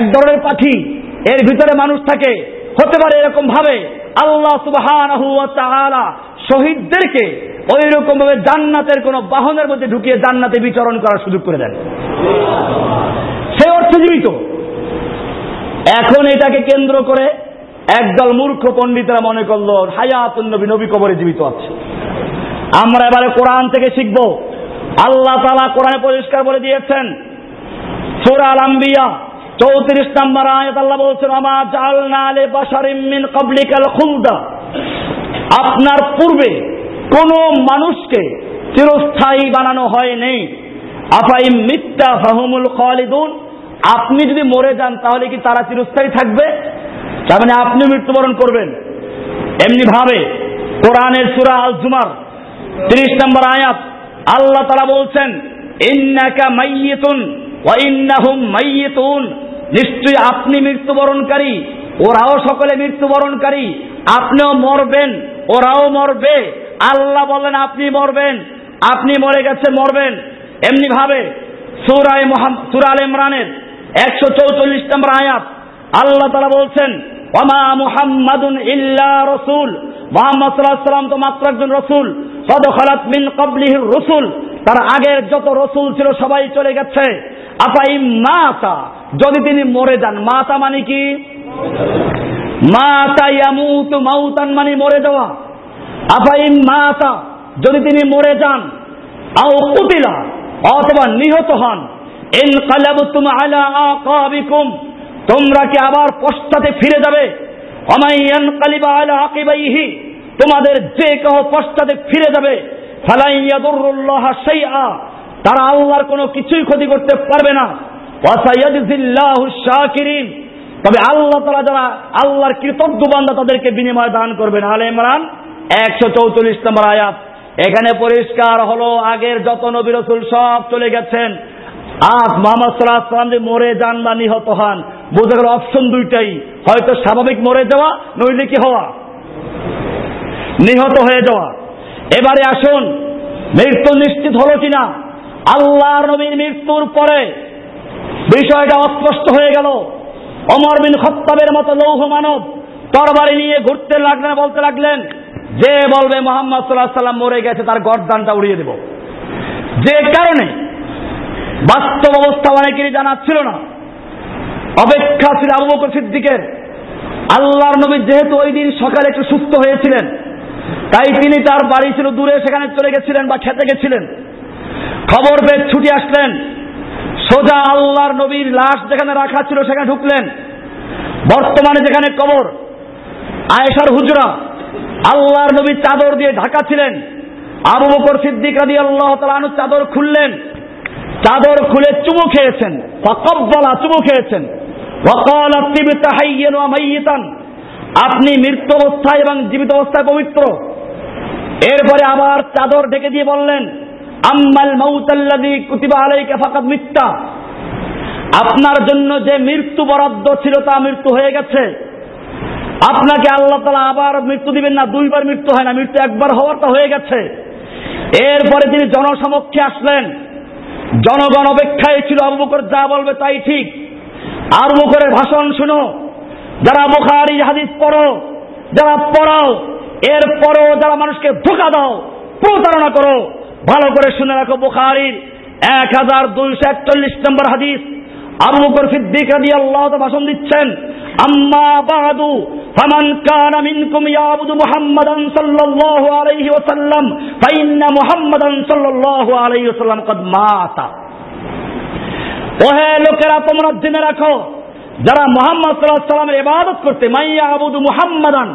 এক ধরনের পাখি, এর ভিতরে মানুষ থাকে। হতে পারে এরকম ভাবে আল্লাহ তাআলা শহীদদেরকে ওই রকম ভাবে জান্নাতের কোন বাহনের মধ্যে ঢুকিয়ে জান্নাতে বিচরণ করার সুযোগ করে দেন। সে অর্থ জীবিত। এখন এটাকে কেন্দ্র করে একদল মূর্খ পণ্ডিতরা মনে করল, হায়াতুন নবী নবী কবরে জীবিত আছে। আমরা এবারে কোরআন থেকে শিখব। আল্লাহ তালা কোরআনে পরিষ্কার বলে দিয়েছেন, সুরা আল আম্বিয়া চৌত্রিশ নম্বর আয়াত আল্লাহ বলছেন আমা জাল বাসারিমিন কাবলিকাল খুলদা। আপনার পূর্বে কোন মানুষকে চিরস্থায়ী বানানো হয় নেই। আফাই মিথ্যা ফাহুমুল খালিদুন। আপনি যদি মরে যান, তাহলে কি তারা চিরস্থায়ী থাকবে? তার মানে আপনি মৃত্যুবরণ করবেন। এমনি ভাবে কোরআনের সুরা আল জুমার তিরিশ নম্বর আয়াত, আল্লাহ তারা বলছেন, ইন্নাকা মাইয়েতুন ওয়া মাইয়িতুন। নিশ্চয়ই আপনি মৃত্যুবরণকারী, ওরাও সকলে মৃত্যুবরণকারী। আপনিও মরবেন, ওরাও মরবে। আল্লাহ বলেন, আপনি মরবেন, আপনি মরে গেছে, মরবেন। এমনি ভাবে সুরায় সুরা ইমরানের একশো চৌচল্লিশ নম্বর আয়াত, আল্লাহ তারা বলছেন, ওমা মুহাম্মাদুন ইল্লা রসুল। মোহাম্মদ সাল্লাহ তো মাত্র একজন রসুল। কদ খালাত মিন কবলিহির রসুল। তার আগের যত রসুল ছিল, সবাই চলে গেছে। আপাই মাতা? যদি তিনি মরে যান, মাতা মানে কি? মাতা ইয়ামুতু মাউতান মানে মরে যাওয়া। আপাই মাতা, যদি তিনি মরে যান অথবা নিহত হন আকাবিকুম, তোমরা কি আবার পশ্চাতে ফিরে যাবে? তোমাদের যে কেহ পশ্চাতে ফিরে যাবে তারা আল্লাহর কোনো কিছুই ক্ষতি করতে পারবে না। তবে আল্লাহ তারা যারা আল্লাহর কৃতজ্ঞ বান্দা তাদেরকে বিনিময় দান করবেন। আলে ইমরান একশো চৌচল্লিশ নম্বর আয়াত। এখানে পরিষ্কার হলো, আগের যত নবী রসুল সব চলে গেছেন। আজ মোহাম্মদ সাল্লাহ যে মরে যান বা নিহত হন, বোঝা গেল অপশন দুইটাই। হয়তো স্বাভাবিক মরে যাওয়া, নইলে কি হওয়া? নিহত হয়ে যাওয়া। এবারে আসুন, মৃত্যু নিশ্চিত হলো কিনা? আল্লাহর নবীর মৃত্যুর পরে বিষয়টা অস্পষ্ট হয়ে গেল। অমর বিন খত্তাবের মতো লৌহ মানব তরবারি নিয়ে ঘুরতে লাগলেন, বলতে লাগলেন যে বলবে মোহাম্মদ সাল্লাহ সাল্লাম মরে গেছে, তার গরদানটা উড়িয়ে দেব। যে কারণে বাস্তব অবস্থা অনেকেরই জানা ছিল না। অপেক্ষা ছিল আবু বকর সিদ্দিকের। আল্লাহর নবী যেহেতু ওই দিন সকালে একটু সুস্থ হয়েছিলেন, তাই তিনি তার বাড়ি ছিল দূরে, সেখানে চলে গেছিলেন বা খেতে গেছিলেন। খবর পেয়ে ছুটি আসলেন। সোজা আল্লাহর নবীর লাশ যেখানে রাখা ছিল, সেখানে ঢুকলেন। বর্তমানে যেখানে কবর, আয়েশার হুজরা। আল্লাহর নবী চাদর দিয়ে ঢাকা ছিলেন। আবু বকর সিদ্দিক রাদি আল্লাহ তালু চাদর খুললেন। চাদর খুলে চুমু খেয়েছেন। ফকব্বলা চুমু খেয়েছেন। আপনি মৃত্যু অবস্থায় এবং জীবিত অবস্থায় পবিত্র। এরপরে আবার চাদর ঢেকে দিয়ে বললেন, আম্মাল মাউতাল্লাযী কুতিবা আলাইকা ফাকাদ মিথ্যা আপনার জন্য যে মৃত্যু বরাদ্দ ছিল তা মৃত্যু হয়ে গেছে। আপনাকে আল্লাহ তালা আবার মৃত্যু দিবেন না, দুইবার মৃত্যু হয় না, মৃত্যু একবার হওয়ারটা হয়ে গেছে। এরপরে তিনি জনসমক্ষে আসলেন। জনগণ অপেক্ষায় ছিল, আবু বকর যা বলবে তাই ঠিক। আবু বকরের ভাষণ শুনো। যারা বুখারি হাদিস পড়ো, যারা পড়াও, এরপরও যারা মানুষকে ধোকা দাও, প্রতারণা করো, ভালো করে শুনে রাখো বুখারির। এক হাজার দুইশো একচল্লিশ নম্বর হাদিস। আবু বকর সিদ্দিক রাদিয়াল্লাহু তাআলা ভাষণ দিচ্ছেন, আম্মা বাদু, ফামান কানা মিনকুম ইয়াবুদু মুহাম্মাদান সাল্লাল্লাহু আলাইহি ওয়াসাল্লাম, ফাইন্না মুহাম্মাদান সাল্লাল্লাহু আলাইহি ওয়াসাল্লাম কদ মাতা। ওহে লোকেরা, তোমরা জেনে রাখো, যারা মোহাম্মদ সাল্লাহ সাল্লামের করতে মাইয়া আবুদু মুহাম্মাদান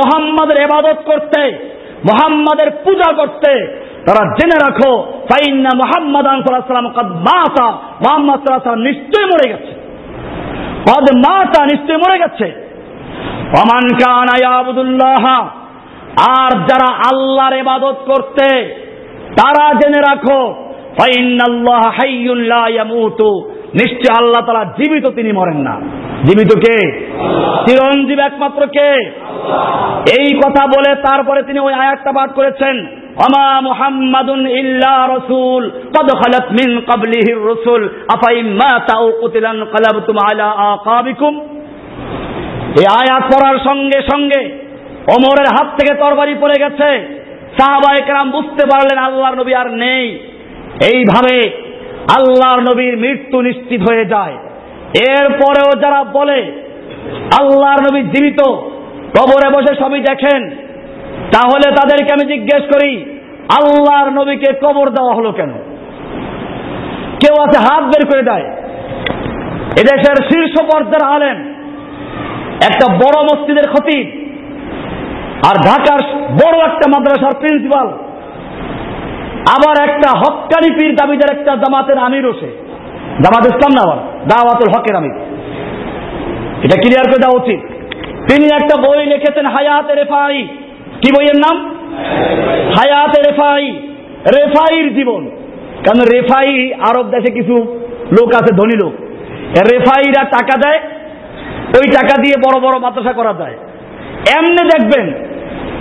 মোহাম্মদের ইবাদত করতে, মোহাম্মদের পূজা করতে তারা জেনে রাখো, ফাইন্না মোহাম্মদ আনসালাম মোহাম্মদ সাল্লাম নিশ্চয়ই মরে গেছে। কদ মাতা নিশ্চয়ই মরে গেছে। অমান কান আয়াবুদুল্লাহ আর যারা আল্লাহর ইবাদত করতে, তারা জেনে রাখো, ফাইন্নাল্লাহ লা ইয়ামুতু। নিশ্চয় আল্লাহ তারা জীবিত তিনি মরেন না। জীবিত কে? চিরঞ্জীব একমাত্র কে? এই কথা বলে তারপরে তিনি ওই আয়াতটা পাঠ করেছেন অমা মুহাম্মাদুন ইল্লা রসুল, কদ খালাত মিন ক্বাবলিহি রসুল, আফাইম মাতা আও কুতিলান কালাবতুম আলা আকাবিকুম? এই আয়াত পড়ার সঙ্গে সঙ্গে ওমরের হাত থেকে তরবারি পড়ে গেছে। সাহাবায়ে কেরাম বুঝতে পারলেন আল্লাহর নবী আর নেই। এইভাবে আল্লাহর নবীর মৃত্যু নিশ্চিত হয়ে যায়। এরপরেও যারা বলে, আল্লাহর নবী জীবিত, কবরে বসে সবই দেখেন, তাহলে তাদেরকে আমি জিজ্ঞেস করি, আল্লাহর নবীকে কবর দেওয়া হলো কেন? কেউ আছে হাত বের করে দেয়। এদেশের শীর্ষ পর্যায়ের আলেম, একটা বড় মসজিদের ক্ষতি আর ঢাকার বড় একটা মাদ্রাসার প্রিন্সিপাল আবার একটা হকানি পীর দাবিদের একটা জামাতের আমির সে। জামাত ইসলাম না আবার, দাওয়াতুল হকের আমির। এটা ক্লিয়ার করে দেওয়া উচিত। তিনি একটা বই লিখেছেন হায়াত রেফাই। কি বইয়ের নাম? হায়াত রেফাই। রেফাইর জীবন। কারণ রেফাই আরব দেশে কিছু লোক আছে, ধনী লোক। রেফাইরা টাকা দেয়, ওই টাকা দিয়ে বড় বড় মাদ্রাসা করা যায়। এমনি দেখবেন,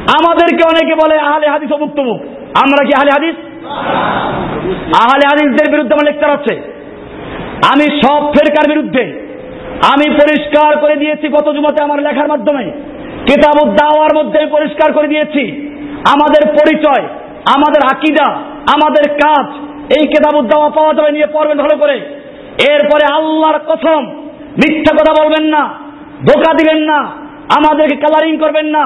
আমাদেরকে অনেকে বলে, আহলে হাদিস অমুক তমুক। আমরা কি আহলে হাদিস? আহলে হাদিসদের বিরুদ্ধে আমার লেকচার আছে আমি সব ফেরকার বিরুদ্ধে আমি পরিষ্কার করে দিয়েছি গত জুমাতে আমার লেখার মাধ্যমে। কেতাব দাওয়ার মধ্যে পরিষ্কার করে দিয়েছি। আমাদের পরিচয়, আমাদের আকিদা, আমাদের কাজ, এই কেতাব দাওয়া পাওয়া যাবে নিয়ে পড়বেন ভালো করে। এরপরে আল্লাহর কসম মিথ্যা কথা বলবেন না ধোকা দিবেন না, আমাদেরকে কালারিং করবেন না।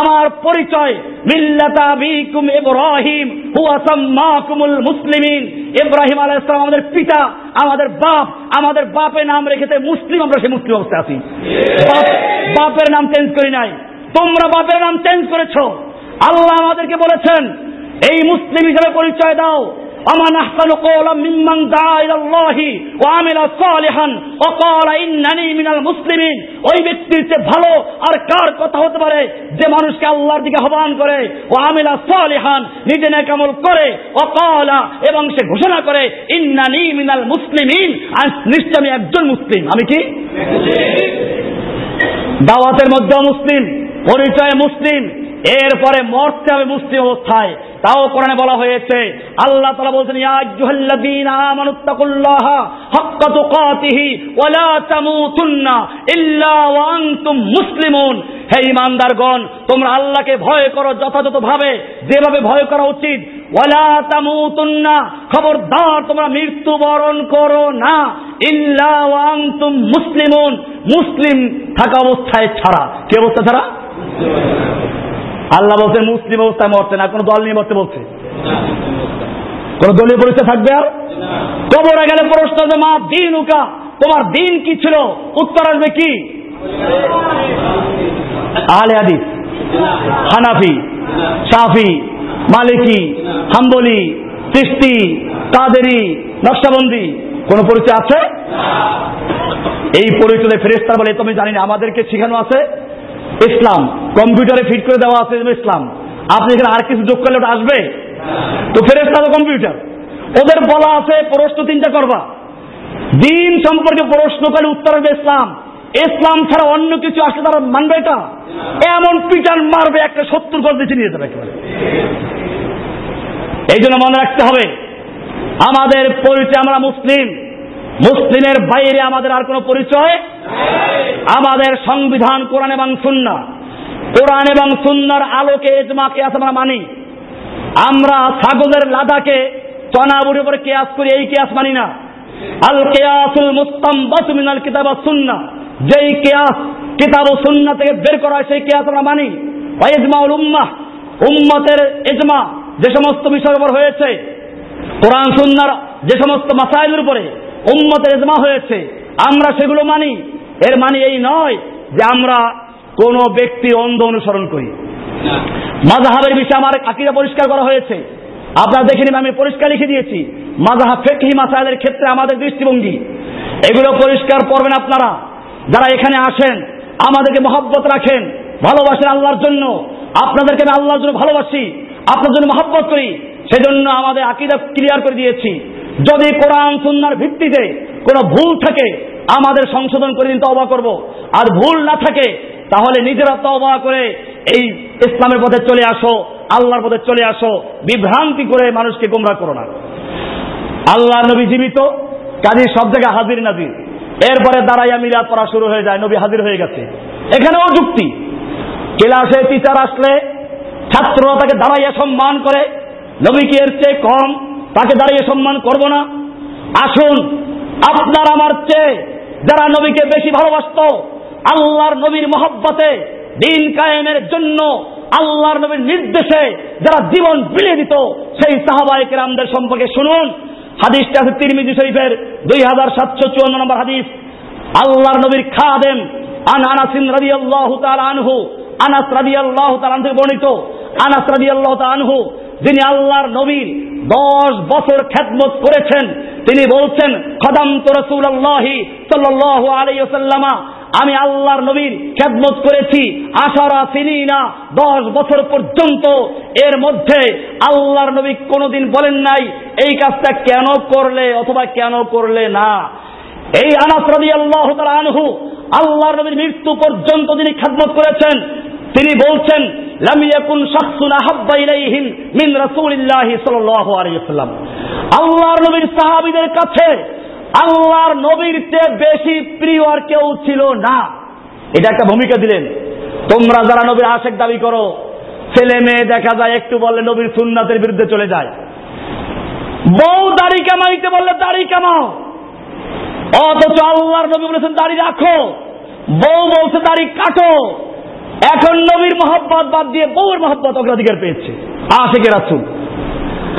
আমার পরিচয়, মিল্লাতা বিকুম ইব্রাহিম, হুয়া সাম্মাকুমুল মুসলিমিন। ইব্রাহিম আলাইহিস সালাম আমাদের পিতা, আমাদের বাপ, আমাদের বাপের নাম রেখেছে মুসলিম, আমরা সেই মুসলিম অবস্থায় আছি। বাপের নাম চেঞ্জ করি নাই। তোমরা বাপের নাম চেঞ্জ করেছ। আল্লাহ আমাদেরকে বলেছেন, এই মুসলিম হিসেবে পরিচয় দাও। ومن أحسن قولا ممن دعا إلى الله وعمل صالحا وقال إنني من المسلمين ওই ব্যক্তির চেয়ে ভালো আর কার কথা হতে পারে যে মানুষকে আল্লাহর দিকে আহ্বান করে ও আমিলা সালিহান নিজে নেক আমল করে ও কালা এবং সে ঘোষণা করে ইন্নানি মিনাল মুসলিমিন আজ নিশ্চয় আমি একজন মুসলিম আমি কি দাওয়াতের মধ্যে মুসলিম পরিচয় মুসলিম এরপরে মরতে হবে মুসলিম অবস্থায়। তাও কোরআনে বলা হয়েছে, আল্লাহ তাআলা বলছেন মুসলিমুন। হে ঈমানদারগণ, তোমরা আল্লাহকে ভয় করো যথাযথভাবে, যেভাবে ভয় করা উচিত। ওয়ালা তামুতুন্না খবরদার, তোমরা মৃত্যুবরণ করো না। ইল্লা ওয়া আনতুম মুসলিমুন মুসলিম থাকা অবস্থায় ছাড়া। কি অবস্থা ছাড়া? আল্লাহ বলছেন মুসলিম অবস্থায় মরছে না, কোনো দল নিয়ে মরতে বলছে। কোন দলীয় পরিচয় থাকবে আর? কবরে গেলে প্রশ্ন যে মা, দিন উকা, তোমার দিন কি ছিল? উত্তর আসবে কি? আহলে হাদিস, হানাফি সাফি মালিকি, হাম্বলি, তিস্তি, কাদেরি, নকশাবন্দি, কোন পরিচয় আছে? এই পরিচয় ফেরেস্তার বলে তুমি জানি না, আমাদেরকে শেখানো আছে ইসলাম। কম্পিউটারে ফিট করে দেওয়া আছে ইসলাম। আপনি এখানে আর কিছু যোগ করলে ওটা আসবে? তো ফেরেস্তা তো কম্পিউটার। ওদের বলা আছে প্রশ্ন তিনটা করবা। দিন সম্পর্কে প্রশ্ন করলে উত্তর হবে ইসলাম। ইসলাম ছাড়া অন্য কিছু আসলে তারা মানবে এটা? এমন পিটান মারবে, একটা সত্তর গজ বেছে নিয়ে যাবে এই জন্য মনে রাখতে হবে, আমাদের পরিচয়, আমরা মুসলিম। মুসলিমের বাইরে আমাদের আর কোনো পরিচয়? আমাদের সংবিধান, কোরআন এবং সুন্না কোরআন এবং সুন্নার আলোকে এজমাকে আমরা মানি। আমরা ছাগলের লাদাকে চনাবুড়ি উপরে কেয়াস করি, এই কেয়াস মানি না। আল কেয়াসুল মুস্তাম্বাত মিনাল কিতাব সুন্না। যেই কেয়াস কিতাব সুন্না থেকে বের করা হয়, সেই কেয়াস আমরা মানি। ইজমাউল উম্মাহ, উম্মতের এজমা যে সমস্ত বিষয়ের উপর হয়েছে, কোরআন সুন্নার যে সমস্ত মাসাইলের উপরে উম্মতের এজমা হয়েছে, আমরা সেগুলো মানি। এর মানে এই নয় যে আমরা কোন ব্যক্তির অন্ধ অনুসরণ করি। মাজাহাবের বিষয়ে আমার আকিরা পরিষ্কার করা হয়েছে। আপনারা দেখে নিন, আমি পরিষ্কার লিখে দিয়েছি। মাজাহা ফেকহি মাসাইলের ক্ষেত্রে আমাদের দৃষ্টিভঙ্গি। এগুলো পরিষ্কার করবেন আপনারা। যারা এখানে আসেন, আমাদেরকে মহব্বত রাখেন, ভালোবাসেন আল্লাহর জন্য। আপনাদেরকে আমি আল্লাহর জন্য ভালোবাসি আপনার জন্য মহব্বত করি। সেজন্য আমাদের আকিদা ক্লিয়ার করে দিয়েছি। যদি কোরআন সুন্নার ভিত্তিতে কোনো ভুল থাকে, আমাদের সংশোধন করে দিন তবা করব। আর ভুল না থাকে তাহলে নিজেরা তবা করে এই ইসলামের পথে চলে আসো, আল্লাহর পথে চলে আসো, বিভ্রান্তি করে মানুষকে গোমরা করো না। আল্লাহ নবী জীবিত, কাজী সব জায়গায় হাজির নাজির। এরপরে দাঁড়াইয়া মিলাদ পড়া শুরু হয়ে যায়, নবী হাজির হয়ে গেছে। এখানেও যুক্তি। ক্লাসে টিচার আসলে ছাত্ররা তাকে দাঁড়াইয়া সম্মান করে নবীকে এর চেয়ে কম? তাকে দাঁড়িয়ে সম্মান করব না? আসুন, আপনার আমার চেয়ে যারা নবীকে বেশি ভালোবাসত আল্লাহর নবীর মহব্বতে দিন কায়েমের জন্য আল্লাহর নবীর নির্দেশে যারা জীবন বিলিয়ে দিত, সেই সাহাবাহিক রামদের সম্পর্কে শুনুন। হাদিসটা আছে তিরমিজি শরীফের দুই হাজার সাতশো চুয়ান্ন নম্বর হাদিস। আল্লাহর নবীর খাদেম আন আনাসিন রাদিয়াল্লাহু তাআলা আনহু, আনাস রাদিয়াল্লাহু তাআলা থেকে বর্ণিত। আনাস রাদিয়াল্লাহু তাআলা আনহু, যিনি আল্লাহর নবীর দশ বছর খ্যাতমত করেছেন, তিনি বলছেন খদাম তো রসুল্লাহি সাল্লাহ আলাইসাল্লামা আমি আল্লাহর নবীর খেদমত করেছি আশারা সিনিনা, দশ বছর পর্যন্ত। এর মধ্যে আল্লাহর নবী কোনোদিন বলেন নাই, এই কাজটা কেন করলে অথবা কেন করলে না। এই আনাস রাদি আল্লাহ আনহু, আল্লাহর নবীর মৃত্যু পর্যন্ত তিনি খেদমত করেছেন। তিনি বলছেন, লাম ইয়াকুন শাখসুন আহাব্বা ইলাইহিম মিন রাসূলিল্লাহি সাল্লাল্লাহু আলাইহি ওয়াসাল্লাম। আল্লাহর নবীর সাহাবীদের কাছে আল্লাহর নবীর চেয়ে বেশি প্রিয় আর কেউ ছিল না। এটা একটা ভূমিকা দিলেন। তোমরা যারা নবীর আশেক দাবি করো, ছেলে মেয়ে দেখা যায় একটু বললে নবীর সুন্নাতের বিরুদ্ধে চলে যায়। বউ দাড়ি কামাইতে বললে দাড়ি কামাও। অথচ আল্লাহর নবী বলেছেন, দাড়ি রাখো। বউ বলছে, দাড়ি কাটো। এখন নবীর মহব্বত বাদ দিয়ে বউর মহব্বত অগ্রাধিকার পেয়েছে। আশেকের রাসুল।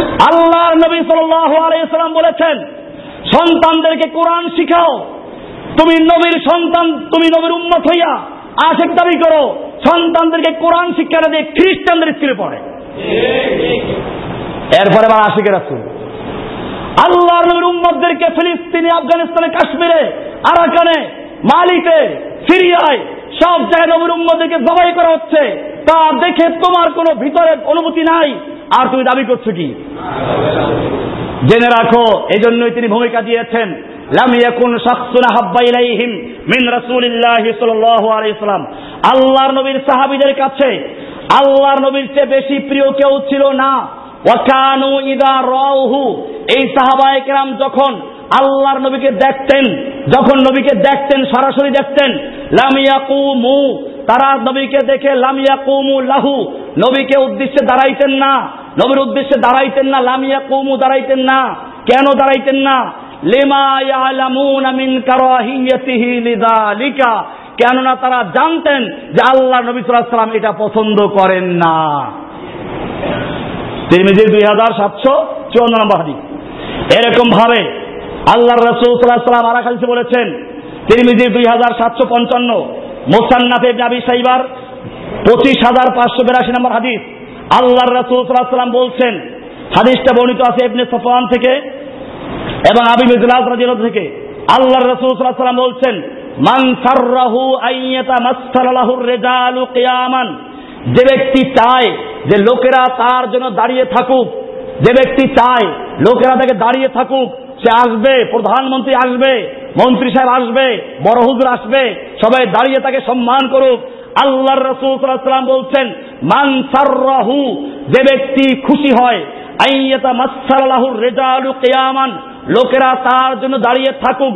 আল্লাহর নবী সাল্লাম বলেছেন সন্তানদেরকে কোরআন শিখাও। তুমি নবীর সন্তান, তুমি নবীর উন্মত হইয়া আশেক দাবি করো, সন্তানদেরকে কোরআন শিক্ষা দিয়ে খ্রিস্টানদের স্কুলে পড়ে। এরপরে আবার আশেকের রাসুল। আল্লাহর নবীর উম্মতদেরকে ফিলিস্তিনি, আফগানিস্তানে, কাশ্মীরে, আরাকানে, মালিতে, সিরিয়ায় সব জায়গায় নবীর উম্মদেরকে জবাই করা হচ্ছে। তা দেখে তোমার কোনো ভিতরে অনুমতি নাই। আর তুমি দাবি করছ কি? জেনে রাখো এই জন্যই তিনি ভূমিকা দিয়েছেন। লাম ইয়াকুন শাখসুন হাব্বা মিন রাসূলিল্লাহ সাল্লাল্লাহু আলাইহি আল্লাহর নবীর সাহাবীদের কাছে আল্লাহর নবীর চেয়ে বেশি প্রিয় কেউ ছিল না। ওয়াকানু ইদা এই সাহাবায়ে কেরাম যখন আল্লাহর নবীকে দেখতেন, যখন নবীকে দেখতেন, সরাসরি দেখতেন লামিয়াকুমু তারা নবীকে দেখে লামিয়াকুমু লাহু, নবীকে উদ্দেশ্যে দাঁড়াইতেন না, নবীর উদ্দেশ্যে দাঁড়াইতেন না লামিয়া কুমু দাঁড়াইতেন না, কেন দাঁড়াইতেন না? কেননা তারা জানতেন যে আল্লাহ নবী সাল্লাল্লাহু এটা পছন্দ করেন না। দুই হাজার সাতশো চুয়ান্ন নম্বর হাদিস। এরকম ভাবে আল্লাহ রসুল সাল্লাম আরা হাদিসে বলেছেন তিরমিজির দুই হাজার সাতশো পঞ্চান্ন, মোসান্নাফে নাবি সাইবার, পঁচিশ হাজার পাঁচশো বিরাশি নম্বর হাদিস, আল্লাহর রাসূল আলাইহি বলছেন, হাদিসটা বর্ণিত আছে ইবনে সফওয়ান থেকে এবং আবি মিজলাস রাদিয়াল্লাহু থেকে, আল্লাহর রাসূল ওয়াসাল্লাম বলছেন, মান সাররাহু আইয়াতা মাসসালাহুর রিজালু কিয়ামান, যে ব্যক্তি চায় যে লোকেরা তার জন্য দাঁড়িয়ে থাকুক, যে ব্যক্তি চায় লোকেরা তাকে দাঁড়িয়ে থাকুক সে আসবে, প্রধানমন্ত্রী আসবে, মন্ত্রী সাহেব আসবে, বড় হুজুর আসবে, সবাই দাঁড়িয়ে তাকে সম্মান করুক। আল্লাহর রসুল সাল্লাম বলছেন, মান সাররাহু, যে ব্যক্তি খুশি হয় আইয়াতা কিয়ামান, লোকেরা তার জন্য দাঁড়িয়ে থাকুক।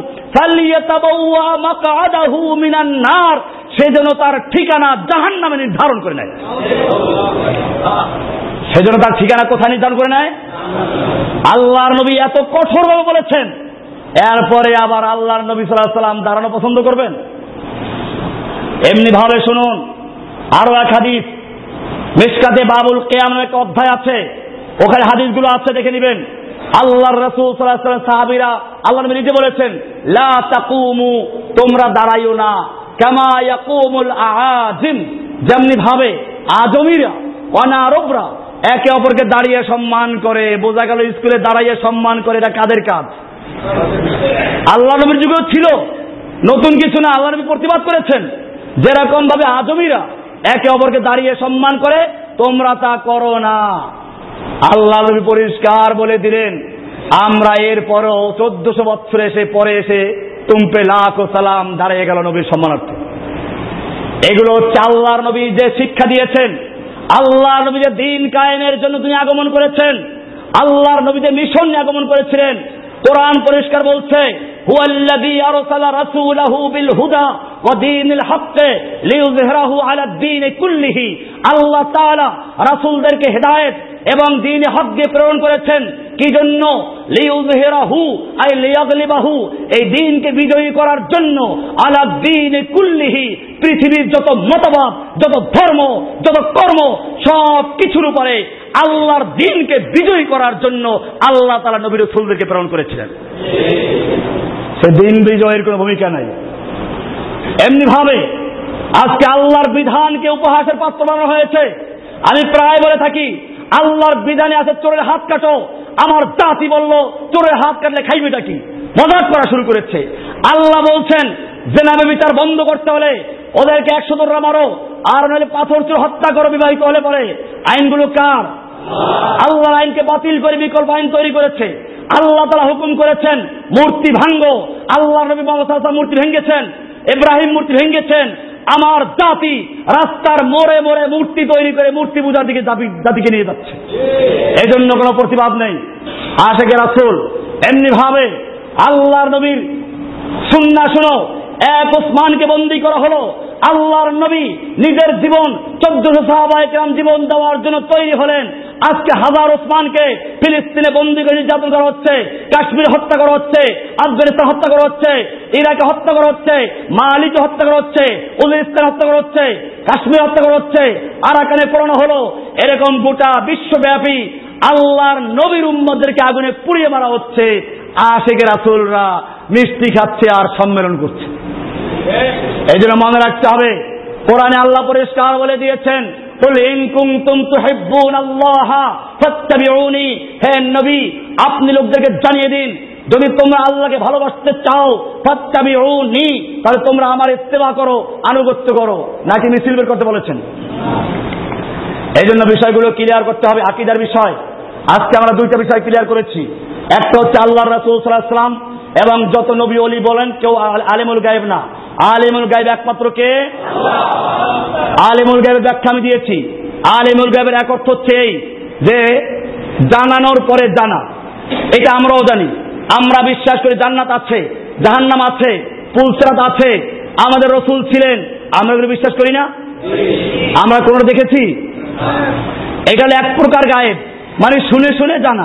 নার, সে যেন তার ঠিকানা জাহান্নামে নির্ধারণ করে নেয়। সেজন্য তার ঠিকানা কোথায় নির্ধারণ করে নেয়? আল্লাহর নবী এত কঠোরভাবে বলেছেন। এরপরে আবার আল্লাহর নবী সাল্লাহ সাল্লাম দাঁড়ানো পছন্দ করবেন। এমনি ভাবে শুনুন, আরও এক হাদিস, মিসকাতে বাবুল কেয়াম একটা অধ্যায় আছে। ওখানে হাদিসগুলো আছে, দেখে নেবেন। আল্লাহর রসুল সাল্লাহ সাহাবিরা আল্লাহ নবী নিজে বলেছেন, লা তোমরা দাঁড়াইও না। কামা ইয়াকুমুল যেমনি ভাবে, আজমিরা, অনারবরা একে অপরকে দাঁড়িয়ে সম্মান করে। বোঝা গেল স্কুলে দাঁড়াইয়ে সম্মান করে, এটা কাদের কাজ? আল্লাহ নবীর যুগেও ছিল। নতুন কিছু না, আল্লাহ নবী প্রতিবাদ করেছেন। যেরকম ভাবে আজমিরা একে অপরকে দাঁড়িয়ে সম্মান করে, তোমরা তা করো না। আল্লাহ নবী পরিষ্কার বলে দিলেন, আমরা এর পরও চোদ্দশো বছর এসে, পরে এসে তুমপে লাখ ও সালাম দাঁড়িয়ে গেল নবীর সম্মানার্থে। এগুলো হচ্ছে আল্লাহর নবী যে শিক্ষা দিয়েছেন। আল্লাহ নবীদের দিন কায়েমের জন্য তিনি আগমন করেছেন, আল্লাহর নবীদের মিশন নিয়ে আগমন করেছিলেন, কোরআন পরিষ্কার বলছে, হুয়াল্লাযী বিল হুদা কুল্লিহি। আল্লাহ তাআলা রাসূলদেরকে হেদায়েত এবং দ্বীনে হক দিয়ে প্রেরণ করেছেন। কি জন্য? আই এই দ্বীনকে বিজয়ী করার জন্য আলা দ্বীনি কুল্লিহি, পৃথিবীর যত মতবাদ, যত ধর্ম, যত কর্ম, সব কিছুর উপরে আল্লাহর দিনকে বিজয়ী করার জন্য আল্লাহ তালা নবীর রসুলদেরকে প্রেরণ করেছিলেন। সে দিন বিজয়ের কোনো ভূমিকা নাই। এমনি ভাবে আজকে আল্লাহর বিধানকে উপহাসের পাত্র বানানো হয়েছে। আমি প্রায় বলে থাকি আল্লাহর বিধানে আছে, চোরের হাত কাটো। আমার জাতি বলল, চোরের হাত কাটলে খাইবেটা কি? মজাক করা শুরু করেছে। আল্লাহ বলছেন জেনাবে বিচার বন্ধ করতে হলে ওদেরকে একশো দোররা মারো, আর নইলে পাথর চোর হত্যা করো, বিবাহিত হলে পরে। আইনগুলো কার? আল্লাহর আইনকে বাতিল করে বিকল্প আইন তৈরি করেছে। আল্লাহ তারা হুকুম করেছেন, মূর্তি ভাঙ্গ আল্লাহ নবী মোহাম্মদ মূর্তি ভেঙ্গেছেন ইব্রাহিম মূর্তি ভেঙ্গেছেন আমার জাতি রাস্তার মোড়ে মোড়ে মূর্তি তৈরি করে মূর্তি পূজার দিকে জাতিকে নিয়ে যাচ্ছে। এই জন্য কোনো প্রতিবাদ নেই। আশেখের রাসুল এমনি ভাবে আল্লাহর নবীর সুন্না শুনো এক ওসমানকে বন্দী করা হলো। আল্লাহর নবী নিজের জীবন, চোদ্দশো সাহাবাহিকরাম জীবন দেওয়ার জন্য তৈরি হলেন। আজকে হাজার ওসমানকে ফিলিস্তিনে বন্দী করে নির্যাতন করা হচ্ছে, কাশ্মীর হত্যা করা হচ্ছে, আফগানিস্তান হত্যা করা হচ্ছে, ইরাকে হত্যা করা হচ্ছে মালিকে হত্যা করা হচ্ছে, উজবেকিস্তান হত্যা করা হচ্ছে, কাশ্মীর হত্যা করা হচ্ছে। আরাকানে পড়ানো হলো, এরকম গোটা বিশ্বব্যাপী আল্লাহর নবীর উম্মদেরকে আগুনে পুড়িয়ে মারা হচ্ছে। আশেকের আসলরা মিষ্টি খাচ্ছে আর সম্মেলন করছে। এই জন্য মনে রাখতে হবে, কোরআনে আল্লাহ পরিষ্কার বলে দিয়েছেন আপনি লোকদেরকে জানিয়ে দিন, যদি তোমরা আল্লাহকে ভালোবাসতে চাও, ফাত্তাবিউনি, তাহলে তোমরা আমার ইস্তেমা করো, আনুগত্য করো। নাকি মিছিল বের করতে বলেছেন? এই জন্য বিষয়গুলো ক্লিয়ার করতে হবে, আকিদার বিষয়। আজকে আমরা দুইটা বিষয় ক্লিয়ার করেছি। একটা হচ্ছে আল্লাহ রাসুল সাল্লাহ এবং যত নবী অলি বলেন, কেউ আলিমুল গায়েব না। আলিমুল গায়েব একমাত্র কে? আলিমুল গায়েবের ব্যাখ্যা আমি দিয়েছি। আলিমুল গায়েবের এক অর্থ হচ্ছে এই যে, জানানোর পরে জানা। এটা আমরাও জানি। আমরা বিশ্বাস করি জান্নাত আছে, জাহান্নাম আছে পুলসরাত আছে, আমাদের রসুল ছিলেন। আমরা এগুলো বিশ্বাস করি না? আমরা কোনো দেখেছি? এটা হলো এক প্রকার গায়েব। মানে শুনে শুনে জানা।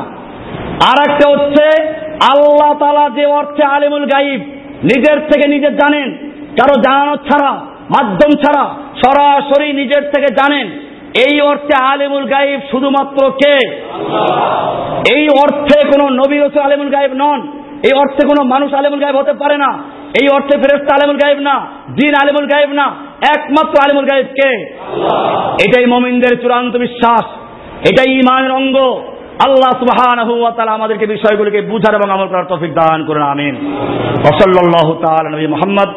আর একটা হচ্ছে, আল্লাহ তালা যে অর্থে আলিমুল গাইব নিজের থেকে নিজে জানেন কারও জানানো ছাড়া, মাধ্যম ছাড়া সরাসরি নিজের থেকে জানেন, এই অর্থে আলিমুল গাইব শুধুমাত্র কে? এই অর্থে কোন নবী হচ্ছে আলিমুল গাইব নন। এই অর্থে কোনো মানুষ আলিমুল গাইব হতে পারে না। এই অর্থে ফেরেস্তা আলিমুল গাইব না দিন আলিমুল গাইব না, একমাত্র আলিমুল গাইব কে? এটাই মমিনদের চূড়ান্ত বিশ্বাস, এটাই ইমানের অঙ্গ। আল্লাহ সুবহানাহু আমাদেরকে বিষয়গুলোকে বুঝার এবং আমল করার তৌফিক দান করুন, আমিন। ওয়া সাল্লাল্লাহু নবী মুহাম্মদ